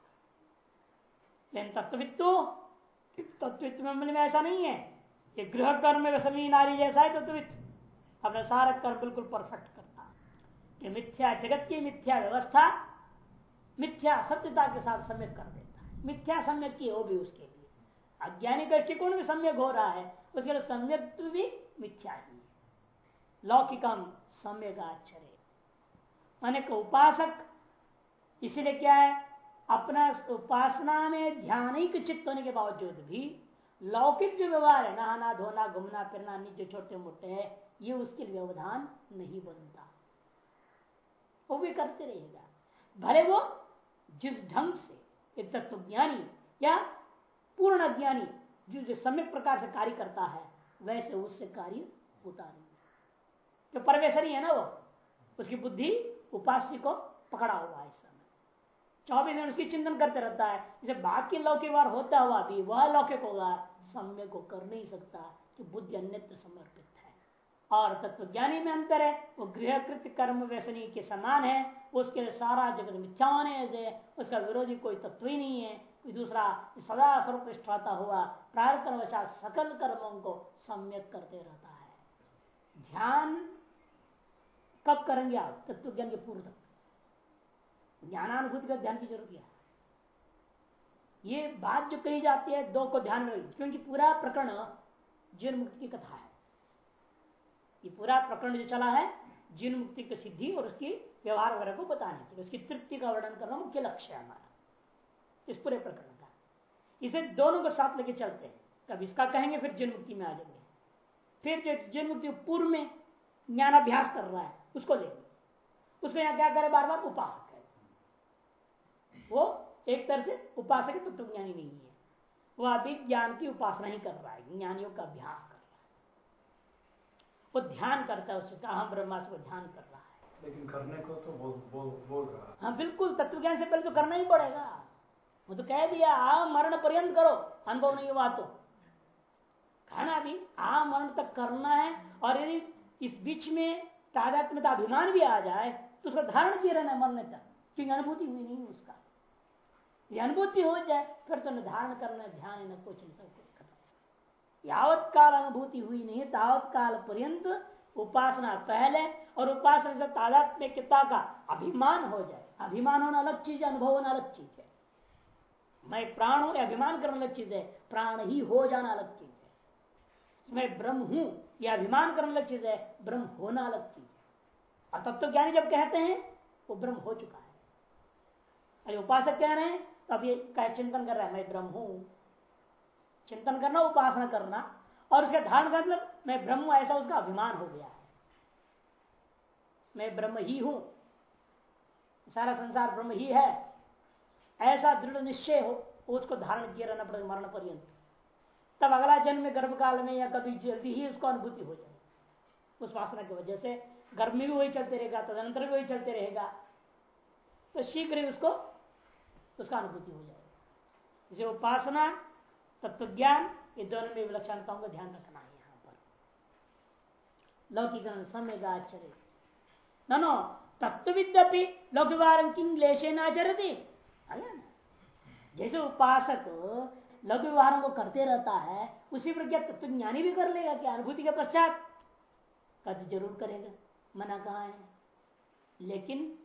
लेकिन तत्वित्व तत्वित्व में ऐसा नहीं है। ये गृह कर्म में सभी नारी जैसा है तत्वित्व अपने सारा कर्म बिल्कुल परफेक्ट करता कि मिथ्या जगत की मिथ्या व्यवस्था, मिथ्या सत्यता के साथ सम्यक कर दे मिथ्या सम्यक की हो भी उसके लिए। अज्ञानी दृष्टिकोण भी सम्यक हो रहा है। उसके लिए सम्यक भी मिथ्या ही लौकिकम सम्यक आश्चर्य माने उपासक, इसीलिए क्या है? अपना उपासना में ध्यान ही चित्त होने के बावजूद भी लौकिक जो व्यवहार है, नहाना, धोना, घूमना, फिरना जो छोटे मोटे है ये उसके व्यवधान नहीं बनता। वो भी करते रहेगा। भले वो जिस ढंग से तत्व ज्ञानी या पूर्ण ज्ञानी जिस जो सम्यक प्रकार से कार्य करता है, वैसे उससे कार्य होता नहीं जो परवेशरी है ना वो, उसकी बुद्धि उपास्य को पकड़ा हुआ है समय। चौबीस घंटे उसकी चिंतन करते रहता है। जैसे बाकी लौकिक बार होता हुआ भी वह लौकिक होगा सम्य को कर नहीं सकता कि बुद्धि अन्यत्र समर्पित है। और तत्व ज्ञानी में अंतर है, वो गृहकृत कर्म व्यसनी के समान है उसके लिए सारा जगत मिथ्या होने से उसका विरोधी कोई तत्व ही नहीं है। दूसरा सदा स्वरूप निष्ठाता हुआ। प्रार्थना सकल कर्मों को सम्यक करते रहता है। ध्यान कब करेंगे आप? तत्व ज्ञान के पूर्व तक। ज्ञानानुभूति का ध्यान की ज़रूरत है? ये बात जो कही जाती है, दो को ध्यान में क्योंकि पूरा प्रकरण जीवन मुक्ति की कथा है। ये पूरा प्रकरण जो चला है, जीवन मुक्ति की सिद्धि और उसकी व्यवहार वगैरह को बताने के उसकी तृप्ति का वर्णन करना मुख्य लक्ष्य है हमारा। इस पूरे प्रकरण का। इसे दोनों को साथ लेके चलते हैं। कब इसका कहेंगे फिर जन्म मुक्ति में आ जाएँगे। फिर जो जन्म मुक्ति पूर्व में ज्ञानाभ्यास कर रहा है उसको लेंगे। उसमें यहाँ क्या करे बार बार उपासक है। वो एक तरह से उपासक तत्व ज्ञानी नहीं है। वह अभी ज्ञान की उपासना ही कर रहा है ज्ञानियों का अभ्यास कर रहा है। वो ध्यान करता है उसका हम ब्रह्मास को ध्यान कर रहा है। लेकिन करने को तो बोल बोल बोल रहा है। हाँ बिल्कुल तत्व ज्ञान से पहले तो करना ही पड़ेगा। वो तो कह दिया, आ मरण पर्यंत करो, अनुभव नहीं हुआ तो खाना भी आ मरण तक करना है और यदि इस बीच में तादात्मता अभिमान भी आ जाए तो उसका धारण किए रहना मरने तक, क्योंकि अनुभूति हुई नहीं उसका। ये अनुभूति हो जाए, फिर तो धारण करना ध्यान, न कुछ सब खत्म। यावत काल अनुभूति हुई नहीं तावत काल पर्यंत उपासना पहले और उपासना से तादात्म्यता का अभिमान हो जाए। अभिमान होना अलग चीज़ अनुभव होना अलग चीज़ है। मैं प्राण हूँ अभिमान करना अलग चीज़ है प्राण ही हो जाना अलग चीज़। है मैं ब्रह्म हूँ यह अभिमान करना अलग चीज़ है ब्रह्म होना अलग चीज़। है और तत्व तो ज्ञानी जब कहते हैं, वो ब्रह्म हो चुका है। अरे उपासक कह रहे हैं तो अब ये चिंतन कर रहा है, मैं ब्रह्म हूँ। चिंतन करना, उपासना करना, और उसका धारण का मतलब मैं ब्रह्म ऐसा उसका अभिमान हो गया है। मैं ब्रह्म ही हूँ। सारा संसार ब्रह्म ही है। ऐसा दृढ़ निश्चय हो, उसको धारण किए रहना पड़ेगा, मरण पर्यंत। तब अगला जन्म में गर्भ काल में या कभी जल्दी ही उसको अनुभूति हो जाए। उस वासना की वजह से गर्भ में भी वही चलते रहेगा, तदनंतर भी वही चलते रहेगा। तो शीघ्र ही उसको, उसका अनुभूति हो जाएगी इसे उपासना तत्व ज्ञान ये दोनों में विलक्षणताओं का ध्यान रखना है यहाँ पर। लौकिक समय का आचर्य नो तत्विद्यपि लौकिक किंग लेशे जैसे उपासक लघु व्यवहारों को करते रहता है, उसी प्रकार तत्व ज्ञानी भी कर लेगा क्या अनुभूति के पश्चात कद ज़रूर करेगा, मना कहा है? लेकिन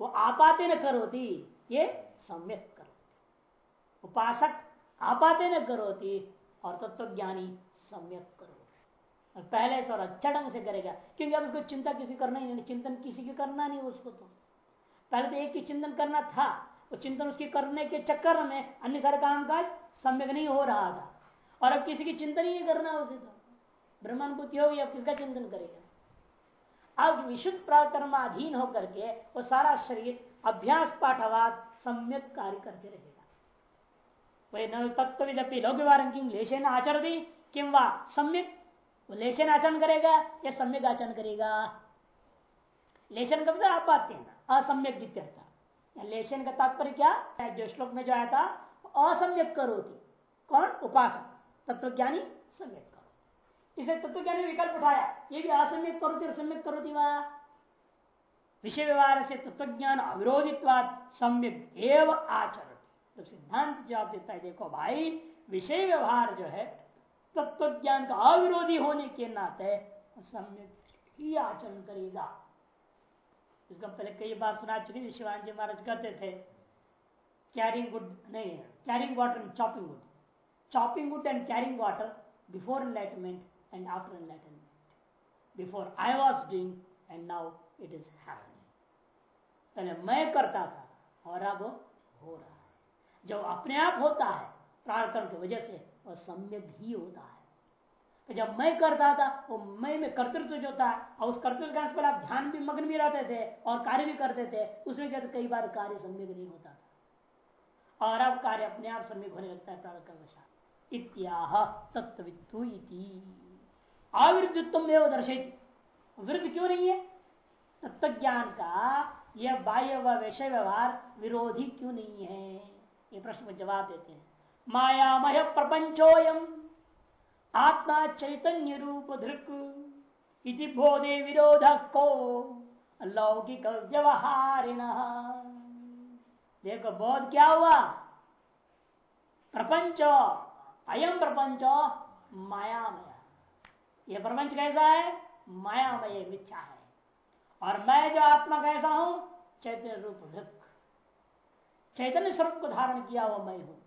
वो आपाते न करोती, ये सम्यक करो उपासक आपाते न करोती और तत्व ज्ञानी सम्यक करो पहले से और अच्छा ढंग से करेगा, क्योंकि अब उसको चिंता किसी करना ही नहीं, चिंतन किसी की करना नहीं उसको तो। पहले तो एक ही चिंतन करना था वो चिंतन उसके करने के चक्कर में अन्य सारे काम काज सम्यक नहीं हो रहा था। और अब किसी की चिंतन ही नहीं करना उसे तो। ब्रह्मानुभूति होगी, अब किसका चिंतन करेगा? अब विशुद्ध प्राकर्माधीन होकर के वो सारा शरीर अभ्यास पाठवाद सम्यक कार्य करते रहेगा। वही तत्विदपि किम लेशन आचरती किम वा सम्यक? लेशन आचरण करेगा या सम्यक आचरण करेगा? लेशन का मतलब आप हैं असम्यक दित्यर्थ लेशन का तात्पर्य क्या? जो श्लोक में जो आया था, असम्यक करो थी कौन? उपासक। तत्वज्ञानी सम्यक करो इसे तत्वज्ञानी विकल्प उठाया। ये भी असम्यक करो थी और सम्यक करो थी वह विषय व्यवहार से तत्वज्ञान अविरोधित्वाद सम्यक एव आचरण तो सिद्धांत जवाब देता है, देखो भाई, विषय व्यवहार जो है, तत्वज्ञान का अविरोधी होने के नाते सम्यक ही आचरण करेगा। इसका पहले कई बार सुना चुकी थी शिवान जी महाराज कहते थे कैरिंग वुड नहीं carrying water and chopping wood chopping wood and carrying water before enlightenment and after enlightenment before I was doing and now it is happening पहले मैं करता था और अब हो रहा है। जब अपने आप होता है प्रार्थना की वजह से, वह सम्यक ही होता है। तो जब मैं करता था वो मैं में कर्तृत्व जो था, और उस कर्तृत्व का पर आप ध्यान भी, मग्न भी रहते थे और कार्य भी करते थे, उसमें क्या कई बार कार्य सम्यक नहीं होता था। और अब कार्य अपने आप सम्यक होने लगता है प्रारंभ इत्याह तत्वित्व अविरुद्धत्व एवं दर्शित विरुद्ध क्यों नहीं है? तत्व ज्ञान का यह बाह्य व विषय व्यवहार विरोधी क्यों नहीं है? ये प्रश्न को जवाब देते हैं। मायामय प्रपंचोयम आत्मा चैतन्य रूप धृक इति बोधे विरोध को लौकिक व्यवहारिण। देखो, बोध क्या हुआ? प्रपंच अयम प्रपंच, मायामय। ये प्रपंच कैसा है? मायामय मिथ्या है। और मैं जो आत्मा कैसा हूँ? चैतन्य रूप धृक। चैतन्य स्वरूप को धारण किया हुआ मैं हूँ।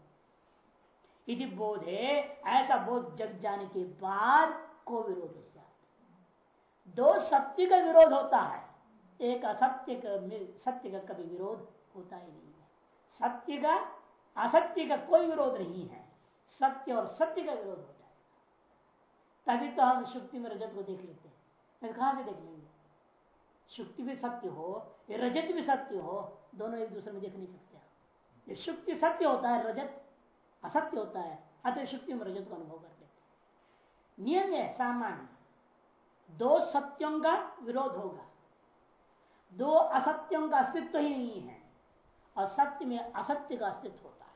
यदि बोध है ऐसा बोध जग जाने के बाद को विरोध दो सत्य का विरोध होता है, एक असत्य का सत्य का कभी विरोध होता ही नहीं है। सत्य का, असत्य का कोई विरोध नहीं है, सत्य और सत्य का विरोध हो। जाएगा तभी तो हम शुक्ति में रजत को देख लेते हैं। नहीं कहाँ से देख लेंगे? शुक्ति भी सत्य हो रजत भी सत्य हो, दोनों एक दूसरे में देख नहीं सकते। शुक्ति सत्य होता है, रजत असत्य होता है अतः शुक्ति में रजत को अनुभव कर लेते नियम है सामान्य। दो सत्यों का विरोध होगा। दो असत्यों का अस्तित्व ही नहीं है। और सत्य में असत्य का अस्तित्व होता है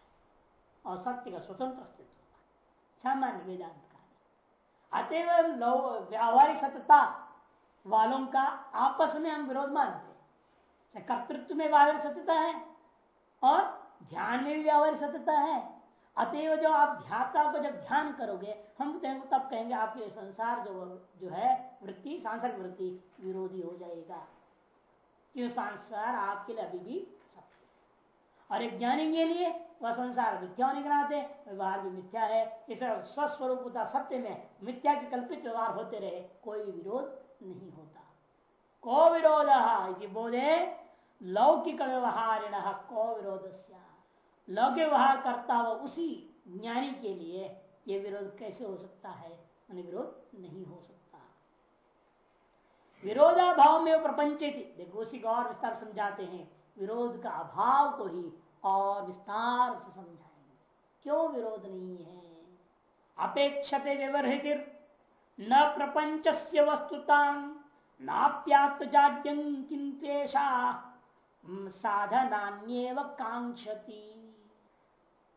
और सत्य का स्वतंत्र अस्तित्व होता है। सामान्य वेदांत का अतएव व्यावहारिक सत्यता वालों का आपस में हम विरोध मानते हैं। कर्तृत्व में व्यावहारिक सत्यता है और ध्यान में भी व्यावहारिक सत्यता है। अतएव जो आप ध्याता को जब ध्यान करोगे, हम तब कहेंगे आपके संसार जो जो है, वृत्ति, सांसारिक वृत्ति विरोधी हो जाएगा। क्यों? संसार आपके लिए अभी भी सत्य और एक ज्ञानी के लिए वह संसार मिथ्या होने के नाते, व्यवहार भी मिथ्या है। इस स्वस्वरूप सत्य में मिथ्या के कल्पित व्यवहार होते रहे, कोई विरोध नहीं होता। को विरोध बोधे, लौकिक व्यवहार को विरोध लौकिक व्यवहार करता हुआ उसी ज्ञानी के लिए यह विरोध कैसे हो सकता है? विरोध नहीं हो सकता। विरोधाभाव में प्रपंच देखो उसी को और विस्तार समझाते हैं। विरोध का अभाव को ही और विस्तार से समझाएँगे। क्यों विरोध नहीं है? अपेक्षते व्यवहित न प्रपंच से वस्तुता, नाप्याप्त जाड्यं किंतेषा साधनान्यव कांक्षति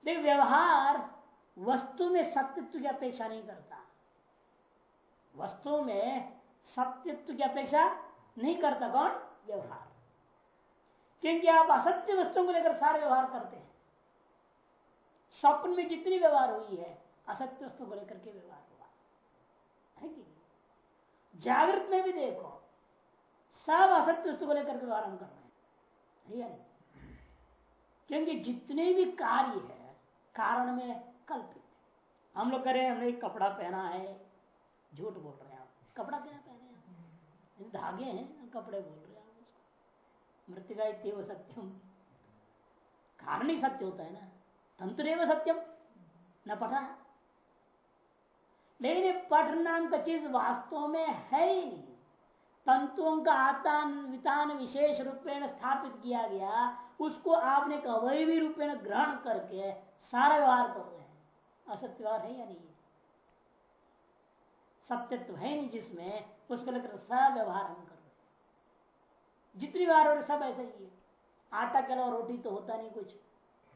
देख, व्यवहार वस्तु में सत्यत्व की अपेक्षा नहीं करता। वस्तु में सत्यत्व की अपेक्षा नहीं करता कौन? व्यवहार। क्योंकि आप असत्य वस्तुओं को लेकर सारे व्यवहार करते हैं। स्वप्न में जितनी व्यवहार हुई है, असत्य वस्तु को लेकर के व्यवहार हुआ। है कि जागृत में भी देखो, सब असत्य वस्तु को लेकर के व्यवहार हम कर रहे हैं। क्योंकि जितने भी कार्य है कारण में कल्पित। हम लोग करें हमने कपड़ा पहना है। झूठ बोल रहे हैं आप। कपड़ा क्या पहने धागे हैं कपड़े बोल रहे हैं उसको। मृतिका इतव सत्यम। कारण ही सत्य होता है ना। तंत्र सत्यम। न पढ़ा लेकिन पठ नाम का चीज़ वास्तव में है ही। नहीं तंतुओं का आतान, वितान विशेष रूपेण स्थापित किया गया। उसको आपने अवयवी रूपेण ग्रहण करके सारा व्यवहार कर रहे हैं। असत्य व्यवहार है या नहीं सत्यत्व है नहीं जिसमें, उसको लेकर सब व्यवहार हम कर रहे हैं। जितनी बार रहे सब ऐसा ही है। आटा के अलावा रोटी तो होता नहीं कुछ।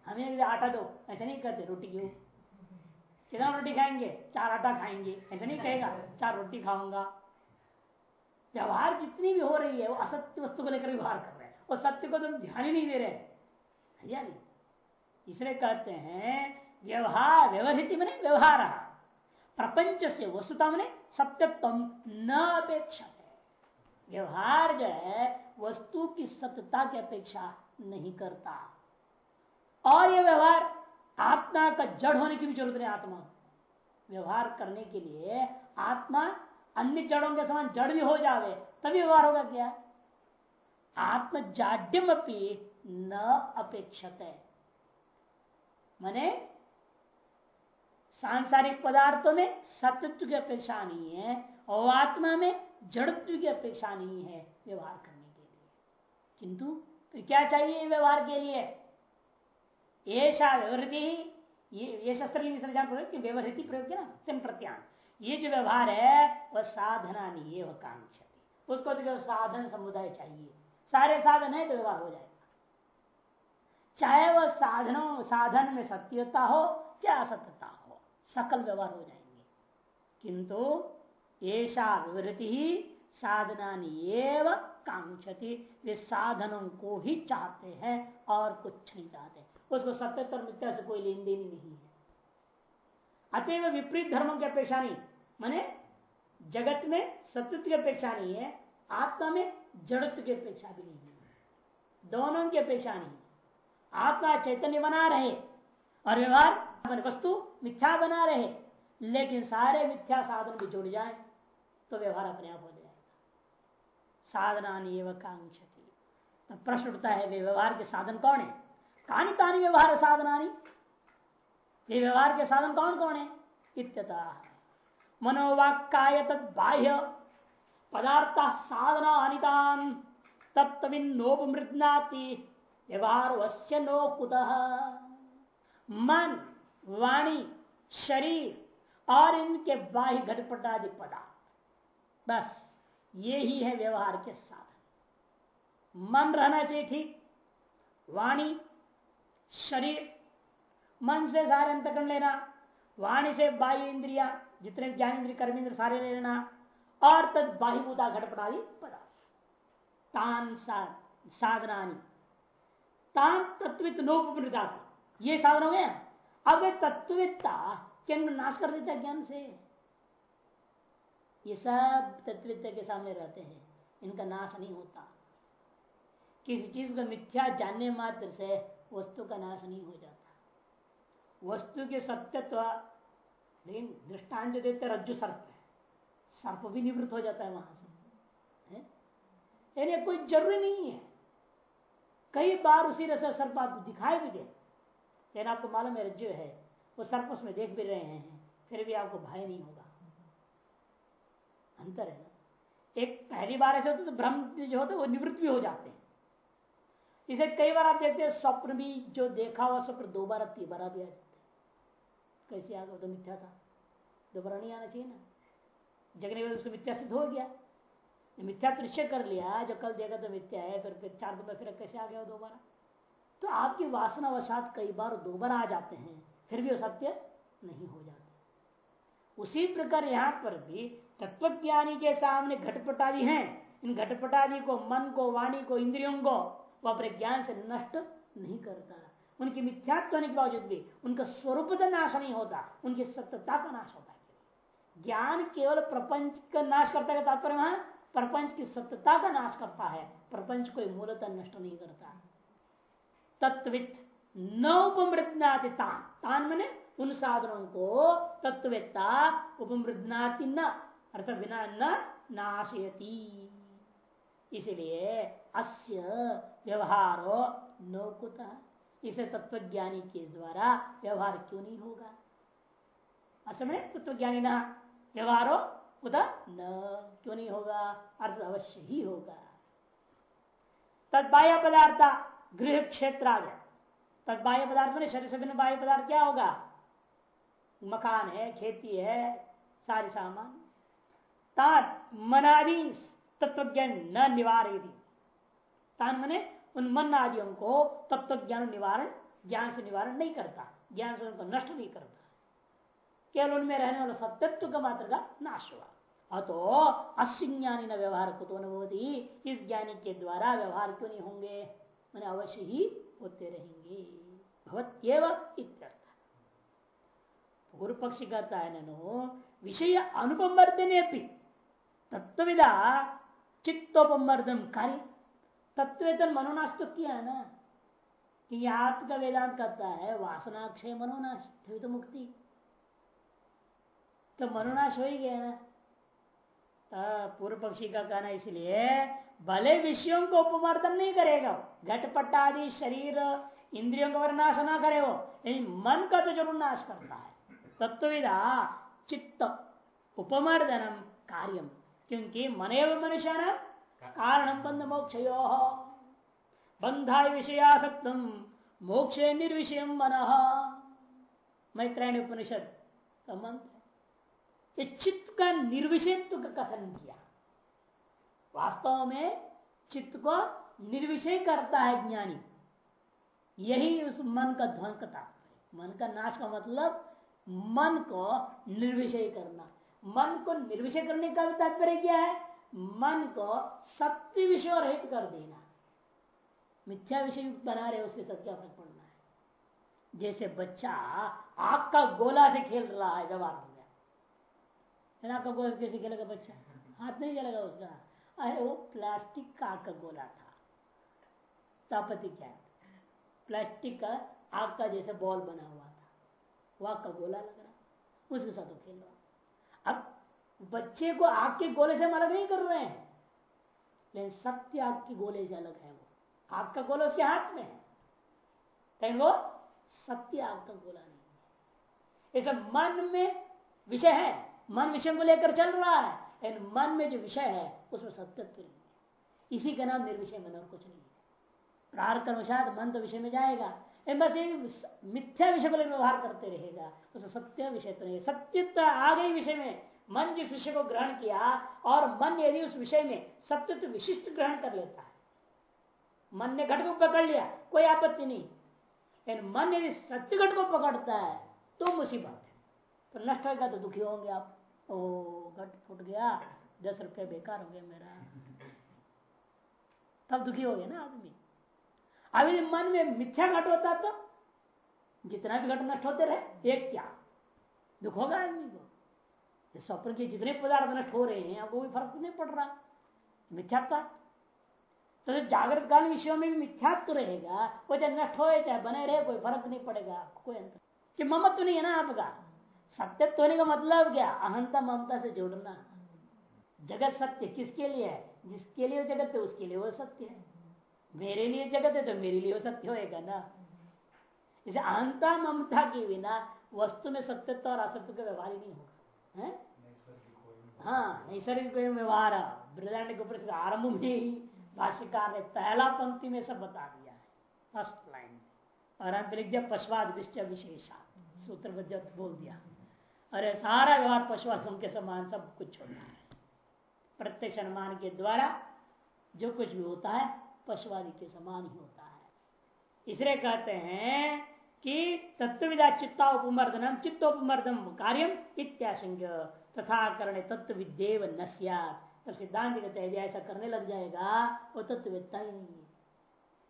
हमें आटा दो, ऐसा नहीं कहते, रोटी क्यों? कितना रोटी खाएँगे? चार आटा खाएँगे, ऐसा नहीं कहेगा, चार रोटी खाऊँगा। व्यवहार जितनी भी हो रही है, वो असत्य वस्तु को लेकर व्यवहार कर रहे हैं। और सत्य को तुम तो ध्यान ही नहीं दे रहे हैं। या नहीं। इसलिए कहते हैं, व्यवहार, व्यवहित मैंने व्यवहार। प्रपंच से वस्तुता मैंने सत्यत्व न अपेक्षा व्यवहार जो है, वस्तु की सत्यता की अपेक्षा नहीं करता। और यह व्यवहार आत्मा का जड़ होने की भी ज़रूरत नहीं, आत्मा। व्यवहार करने के लिए आत्मा अन्य जड़ों के समान जड़ भी हो जावे, तभी व्यवहार होगा क्या? आत्म जाड्यम न अपेक्षत। है मैने सांसारिक पदार्थों में सत्यत्व की अपेक्षा नहीं है और आत्मा में जड़त्व की अपेक्षा नहीं है व्यवहार करने के लिए। किंतु तो क्या चाहिए व्यवहार के लिए? ऐसा व्यवहृति ये शस्त्र व्यवहृति प्रयोग किया ना प्रत्यान। ये जो व्यवहार है, वह साधना नहीं है, वह कांक्षा उसको तो साधन समुदाय चाहिए। सारे साधन है तो व्यवहार हो जाएगा। चाहे वह साधनों, साधन में सत्यता हो चाहे असत्यता हो, सकल व्यवहार हो जाएँगे। किंतु ऐसा विवृति ही साधना कांक्षति। वे साधनों को ही चाहते हैं और कुछ नहीं चाहते। उसको सत्य और मिथ्या से कोई लेन देन नहीं है। अतएव विपरीत धर्मों की अपेक्षा नहीं। माने जगत में सत्यत्व की अपेक्षा नहीं है, आत्मा में जड़त्व की अपेक्षा भी नहीं है। दोनों की अपेक्षा नहीं। आत्मा चैतन्य बना रहे। और व्यवहार वस्तु मिथ्या बना रहे, लेकिन सारे मिथ्या साधन भी जुड़ जाए तो व्यवहार अपने आप हो जाएगा। साधना कांक्षती। तो प्रश्न उठता है व्यवहार के साधन कौन है? कहानी तानी व्यवहार साधना व्यवहार के साधन कौन कौन है? इत्यता मनोवाक्य तद बाह्य, पदार्थ साधना अनितान तब नोपमृतनाति व्यवहार वश्य नो कुत। मन, वाणी, शरीर और इनके बाह्य घटपटादि पदार्थ बस, ये ही है व्यवहार के साधन। मन रहना चाहिए, ठीक। वाणी, शरीर, मन से सारे अंत कर लेना, वाणी से बाह्य इंद्रिया, जितने ज्ञान इंद्रिय कर्मेंद्र सारे ले लेना, और तद बाह्यभूता घटपटादि पदार्थ तान साधनानी तान तत्वित नोपमृता ये साधन हो गया अब तत्विकता के नाश कर देता ज्ञान से। ये सब तत्विकता के सामने रहते हैं। इनका नाश नहीं होता। किसी चीज़ को मिथ्या जानने मात्र से वस्तु का नाश नहीं हो जाता। वस्तु के सत्यत्व लेकिन दृष्टांत देते रज्जु सर्प है। सर्प भी निवृत्त हो जाता है वहाँ से। यानी कोई ज़रूरी नहीं है। कई बार उसी रस सर्प आप दिखाई भी दे। लेकिन आपको मालूम है, रज्जु है, वो सर्प उसमें देख भी रहे हैं, फिर भी आपको भय नहीं होगा। अंतर है ना? एक पहली बार ऐसे होते तो भ्रम जो होते वो निवृत्त भी हो जाते हैं। इसे कई बार आप देखते हैं, स्वप्न भी जो देखा हुआ स्वप्न, दो बार तीन बार भी आ जाते कैसे आ गया तो मिथ्या था। दोबारा नहीं आना चाहिए ना। जगने में उसको मिथ्या सिद्ध हो गया। मिथ्या तो निश्चय कर लिया, जो कल देखा तो मिथ्या है, फिर फिर चार दिन फिर कैसे आ गया दोबारा? तो आपकी वासना वसात कई बार दोबारा आ जाते हैं, फिर भी वो सत्य नहीं हो जाते। उसी प्रकार यहाँ पर भी तत्वज्ञानी के सामने घटपटादि हैं। इन घटपटादि को मन को, वाणी को, इंद्रियों को वह अपने ज्ञान से नष्ट नहीं करता। उनकी मिथ्यात्व होने के बावजूद भी उनका स्वरूप का नाश नहीं होता, उनकी सत्यता का नाश होता है। ज्ञान केवल प्रपंच का नाश करता है तात्पर्य प्रपंच की सत्यता का नाश करता है, प्रपंच कोई मूलतः नष्ट नहीं करता। तत्वित न तान मैंने उन साधनों को तत्ववेत्ता उपमृदनाति न बिना न नाशयती। इसलिए अस्य व्यवहारो नौकुत। इसे तत्वज्ञानी के द्वारा व्यवहार क्यों नहीं होगा? असमय तत्वज्ञानी न, व्यवहारो उदा न, क्यों नहीं होगा? अर्थ अवश्य ही होगा। तद बाह्य पदार्थ गृह क्षेत्र आ गया तद बाह्य पदार्थ में शरीर से भिन्न बाह्य पदार्थ क्या होगा? मकान है, खेती है, सारे सामान। तान मनादि तत्व ज्ञान न निवार तान मने उन मन आदियों को तत्व ज्ञान निवारण, ज्ञान से निवारण नहीं करता। ज्ञान से उनको नष्ट नहीं करता। केवल उनमें रहने वाला सत्यत्व का मात्र का नाश हुआ। अतो असिज्ञानी न व्यवहार कुतो अनुभवती इस ज्ञानी के द्वारा व्यवहार क्यों नहीं होंगे? मैंने अवश्य ही होते रहेंगे। पूर्व पक्षी कहता है, ननो, विषय अनुपमर्दने तत्विदा चित्तोपमर्दन कार्य तत्वेतन मनोनाश तो किया है ना? कि आपका वेदांत कहता है, वासनाक्षय मनोनाश मुक्ति तो मनोनाश हो ही गया ना। पूर्व पक्षी का कहना इसलिए भले विषयों को उपमर्दन नहीं करेगा, घटपट आदि शरीर, इंद्रियों का नाश ना करे वो, लेकिन मन का तो ज़रूर नाश करता है। तत्विदा चित्त उपमर्दनम कार्यम, क्योंकि मने मनुष्य न कारण बंध मोक्ष बंधा विषयासक्त मोक्ष निर्विषय मन। मैत्रायण उपनिषद का मंत्र चित्त का निर्विषयत्व का कथन किया। वास्तव में चित्त को निर्विषय करता है ज्ञानी। यही उस मन का ध्वंस का तात्पर्य मन का नाश का मतलब मन को निर्विषय करना। मन को निर्विषय करने का भी तात्पर्य क्या है? मन को सत्य विषय रहित कर देना। मिथ्या विषय बना रहे, उसके साथ क्या फ़र्क पड़ना है? जैसे बच्चा आग का गोला से खेल रहा है, व्यवहार आग का गोला कैसे खेलेगा बच्चा? हाथ नहीं चलेगा उसका। अरे वो प्लास्टिक का आग का गोला था। तापति क्या है? प्लास्टिक का आग का जैसे बॉल बना हुआ था। वो आग का गोला लग रहा। उसके साथ खेल रहा। अब बच्चे को आग के गोले से हम अलग नहीं कर रहे हैं। लेकिन सत्य आग के गोले से अलग है वो। आग का गोला उसके हाथ में है। लेकिन वो सत्य आग का गोला नहीं है। इसे मन में विषय है। मन विषय को लेकर चल रहा है, लेकिन मन में जो विषय है, उसमें सत्यत्व नहीं इसी का नाम निर्विषय मन और कुछ नहीं है। प्रार कर्मशात मन तो विषय में जाएगा बस एक मिथ्या विषय को लेकर व्यवहार करते रहेगा, उसे सत्य विषय तो नहीं सत्यत्व आ गई विषय में, मन जिस विषय को ग्रहण किया, और मन यदि उस विषय में सत्यत्व विशिष्ट ग्रहण कर लेता है, मन ने घट को पकड़ लिया, कोई आपत्ति नहीं। लेकिन मन यदि सत्य घट को पकड़ता है तो मुसीबत है। तो नष्ट होगा तो दुखी होंगे आप। ओ, घट फूट गया, दस रुपये बेकार हो गया मेरा। तब दुखी हो गया ना आदमी। अभी मन में मिथ्या घट होता तो जितना भी घट नष्ट होते रहे, एक क्या? दुख होगा आदमी को। स्वप्न के जितने पदार्थ नष्ट हो रहे हैं वो भी फ़र्क नहीं पड़ रहा। मिथ्यात्व। तो जागृत काल विषयों में भी मिथ्यात्व रहेगा, वो चाहे नष्ट हो चाहे बने रहे, कोई फ़र्क नहीं पड़ेगा, कोई अंतर कि ममत्व नहीं है ना आपका। सत्यत्व होने का मतलब क्या? अहंता ममता से जोड़ना। जगत सत्य किसके लिए है? जिसके लिए जगत है, उसके लिए वो सत्य है। मेरे लिए जगत है तो मेरे लिए वो सत्य होएगा ना। इसे अहंता ममता के बिना वस्तु में सत्यत्व और असत्य का व्यवहार ही नहीं होगा। है? हाँ नैसर्गिक व्यवहार। बृदारण्य के ऊपर आरंभ में ही भाष्यकार ने पहला पंक्ति में सब बता दिया है। फ़र्स्ट लाइन और अंत लिख दिया, पशुवाद विशेषा। सूत्र बोल दिया। अरे सारा व्यवहार पशुवाद के समान सब कुछ होता है। प्रत्यक्ष अनुमान के द्वारा जो कुछ भी होता है पशुवादी के समान ही होता है। इसलिए कहते हैं कि तत्विदा चित्ता उपमर्दनम चित्तोपमर्दन कार्यम इत्याशंक तथा करणे तत्व विद्यव न तब सिद्धांत कहते हैं ऐसा करने लग जाएगा, वो तत्ववेत्ता ही नहीं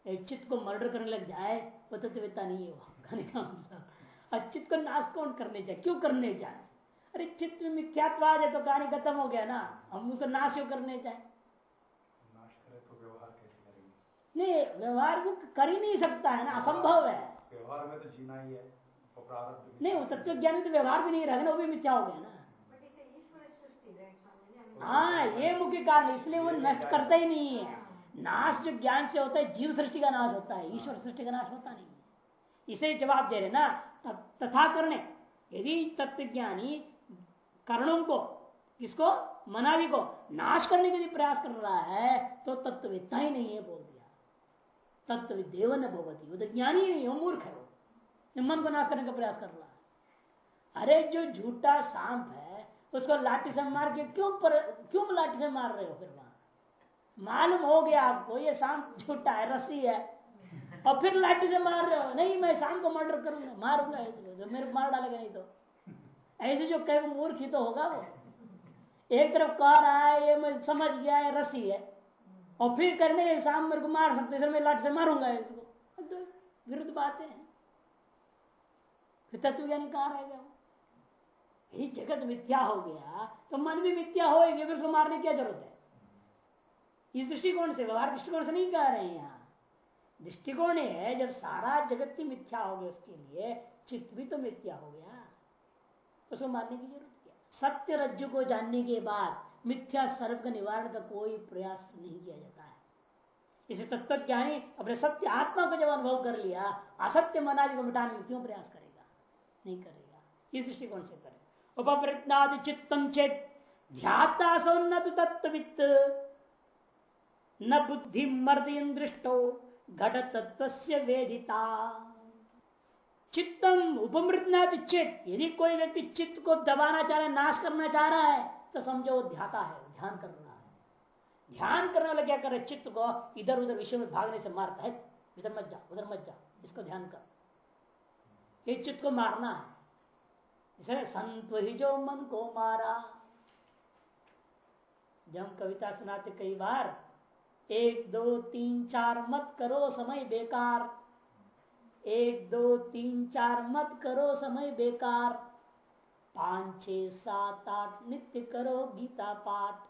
है। चित्त को मर्डर करने लग जाए, वो तत्ववेत्ता नहीं है वो मतलब चित्त को नाश कौन करने जाए? क्यों करने जाए? अरे चित्त में मिथ्यात्वाद है तो कहानी खत्म हो गया ना। हम उसको नाश क्यों करने जाए? नहीं व्यवहार वो कर ही नहीं सकता है ना असंभव है। व्यवहार में तो जीना ही है नहीं वो तत्व ज्ञान तो व्यवहार भी नहीं रहा ना वो भी मिथ्या हो गया ना। हाँ ये मुख्य कारण इसलिए वो नष्ट करता ही नहीं है। नाश जो ज्ञान से होता है जीव सृष्टि का नाश होता है ईश्वर सृष्टि का नाश होता नहीं। इसे जवाब दे रहे ना तथा करने यदि तत्व ज्ञानी कर्णों को, किसको मनावी को नाश करने के लिए प्रयास कर रहा है तो तत्ववेत्ता ही नहीं है बोल दिया। तत्व देवन भगवती वो तो ज्ञानी नहीं वो मूर्ख है वो। मन को नाश करने का प्रयास कर रहा है। अरे जो झूठा सांप है, उसको लाठी से मार के क्यों पर, क्यों लाठी से मार रहे हो फिर वहाँ? मालूम हो गया आपको, ये सांप झूठा है, रस्सी है। और फिर लाठी से मार रहे हो। नहीं, मैं शाम को मर्डर करूँगा। मारूँगा इसको जो मेरे मार डालेगा, नहीं तो। ऐसे जो कहे मूर्ख ही तो होगा वो। एक तरफ़ कह रहा है, ये मैं समझ गया है रसी है। और फिर करने के शाम मेरे को मार सकते सर, मैं लाठ से मारूँगा इसको। तो विरुद्ध बातें हैं। फिर तत्व ज्ञानी कहा रहेगा यही जगत मिथ्या हो गया। तो मन भी मिथ्या होएगी, फिर उसको मारने की क्या ज़रूरत है? इस दृष्टिकोण से, व्यवहार दृष्टिकोण से नहीं कह रहे हैं यहाँ। दृष्टिकोण है जब सारा जगत की मिथ्या हो गया उसके लिए, चित्त भी तो मिथ्या हो गया। उसको मानने की ज़रूरत क्या? सत्य रज्जु को जानने के बाद मिथ्या सर्व का निवारण का कोई प्रयास नहीं किया जाता है। इसे तत्व ज्ञानी अपने सत्य आत्मा को जब अनुभव कर लिया, असत्य मनादि को मिटाने में क्यों प्रयास करेगा? नहीं करेगा। इस दृष्टिकोण से करे। उपवृत्नादि चित्तम चेत ध्याता सौन्नत तत्वित न बुद्धि मर्द इन दृष्टो। घट तत्व वेदिता। चित्तम उपमृतना चित्त यदि कोई व्यक्ति चित्त को दबाना चाह रहा है, नाश करना चाह रहा है तो समझो वो ध्याता है ध्यान कर रहा है। ध्यान करने वाला क्या कर रहे चित्त को इधर उधर विषय में भागने से मारता है। इधर मत जा, उधर मत जा, इसको ध्यान कर। ये चित्त को मारना है। इसलिए संत ही जो मन को मारा। जब कविता सुनाते कई बार एक, दो, तीन, चार मत करो समय बेकार। एक, दो, तीन, चार मत करो समय बेकार। पाँच छ सात, आठ नित्य करो गीता पाठ।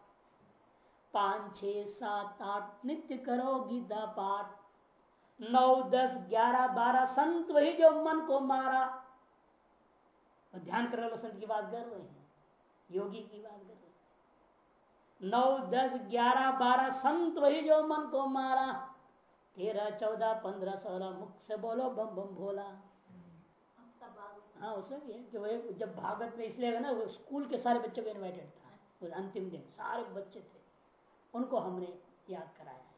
पाँच छ सात, आठ नित्य करो गीता पाठ। नौ, दस, ग्यारह, बारह संत वही जो मन को मारा। ध्यान कर रहे संत की बात कर रहे हैं, योगी की बात कर रहे नौ, दस, ग्यारह, बारह संत वही जो मन को मारा। तेरह, चौदह, पंद्रह, सोलह, मुख से बोलो, बम बम, भोला। हाँ उसमें भी है। कि वही जब भागवत में इसलिए ना, वो स्कूल के सारे बच्चों को इनवाइटेड था। वो अंतिम दिन, सारे बच्चे थे। उनको हमने याद कराया है।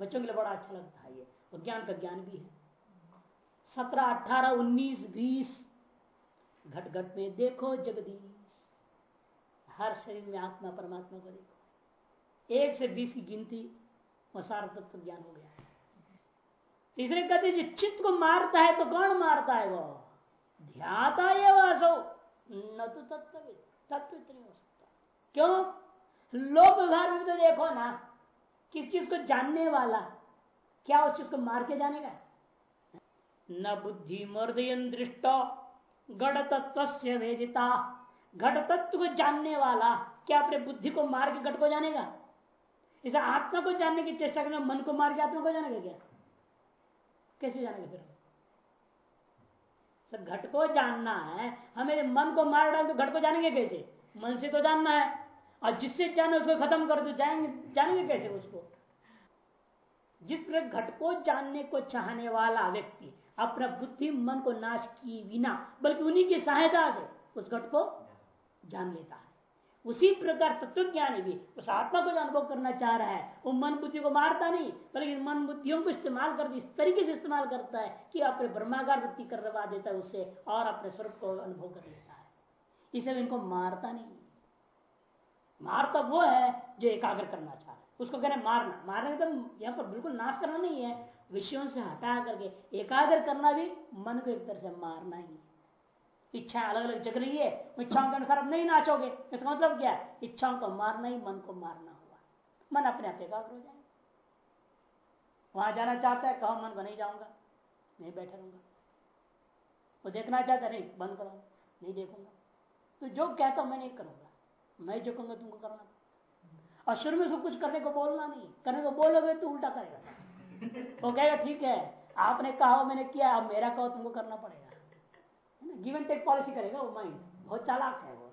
बच्चों के लिए बड़ा अच्छा लगता है ये। और ज्ञान का ज्ञान भी है। सत्रह, अठारह, उन्नीस, बीस घट घट में देखो जगदीश। हर शरीर में आत्मा परमात्मा को देखो। एक से बीस की गिनती तत्व ज्ञान हो गया है। तीसरे कहते जो, चित्त को मारता है तो कौन मारता है वो? ध्याता ये वासो। न तो तत्व तत्व नहीं हो सकता क्यों? लोक व्यवहार में तो देखो ना, किस चीज़ को जानने वाला, क्या उस चीज़ को मार के जाने का न बुद्धि मर्दयन दृष्ट, गढ़ तत्व वेदिता। घट तत्व को जानने वाला क्या अपने बुद्धि को मार के घट को जानेगा? इसे आत्मा को जानने की चेष्टा करना, मन को मार के आत्मा को जानेगा क्या? कैसे जानेगा फिर? सर, घट को जानना है, हमें मन को मार डाल तो घट को जानेंगे कैसे? मन से तो जानना है, और जिससे जाने उसको खत्म कर दो, जाएँगे, जानेंगे कैसे उसको? जिस पर घट को जानने को चाहने वाला व्यक्ति अपना बुद्धि, मन को नाश किए बिना, बल्कि उन्हीं की सहायता से उस घट को जान लेता है। उसी प्रकार तत्व ज्ञानी भी उस आत्मा को अनुभव करना चाह रहा है, वो मन बुद्धि को मारता नहीं, बल्कि मन बुद्धियों को इस्तेमाल कर, इस तरीके से इस्तेमाल करता है कि अपने ब्रह्मागार वृत्ति करवा देता है, उससे और अपने स्वरूप को अनुभव कर लेता है। इसे इनको मारता नहीं। मारता वो है जो एकाग्र करना चाह रहा है। उसको कह रहे मारना। मारने का तो यहाँ पर बिल्कुल नाश करना नहीं है। विषयों से हटा करके एकाग्र करना भी मन को एक तरह से मारना ही। इच्छा अलग अलग जग रही है इच्छाओं के अनुसार अब नहीं नाचोगे। इसका मतलब क्या है? इच्छाओं को मारना ही मन को मारना हुआ मन अपने आप एकाग्र हो जाए। वहाँ जाना चाहता है, कहो मन को नहीं जाऊँगा नहीं बैठा रहूँगा। वो देखना चाहता नहीं, बंद करो, नहीं देखूँगा। तो जो कहता हूँ, मैं नहीं करूँगा। मैं जो कहूँगा तुमको करना और शुरू में उसको कुछ करने को बोलना नहीं। करने को बोलोगे तो उल्टा करेगा। वो कहेगा, ठीक है, आपने कहा, मैंने किया, अब मेरा कहो, तुमको करना पड़ेगा। गिव एंड टेक पॉलिसी करेगा वो माइंड बहुत चालाक है वो।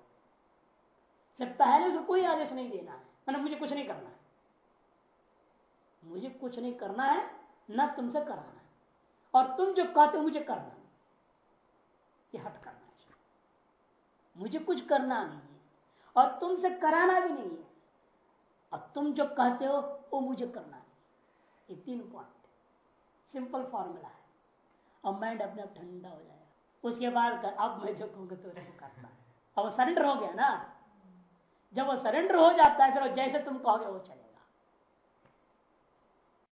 से पहले उसको कोई आदेश नहीं देना। है मैंने मुझे कुछ नहीं करना। है मुझे कुछ नहीं करना है, न तुमसे कराना है। और तुम जो कहते हो मुझे करना ये हट करना है। मुझे कुछ करना नहीं है। और तुमसे कराना भी नहीं है। और तुम जो कहते हो, वो मुझे करना नहीं ये तीन पॉइंट सिंपल फॉर्मूला है। और माइंड अपने आप ठंडा हो जाए उसके बाद कर, अब मैं जो कहूँगा तो करना अब सरेंडर हो गया ना? जब वो सरेंडर हो जाता है फिर जैसे तुम कहोगे वो चले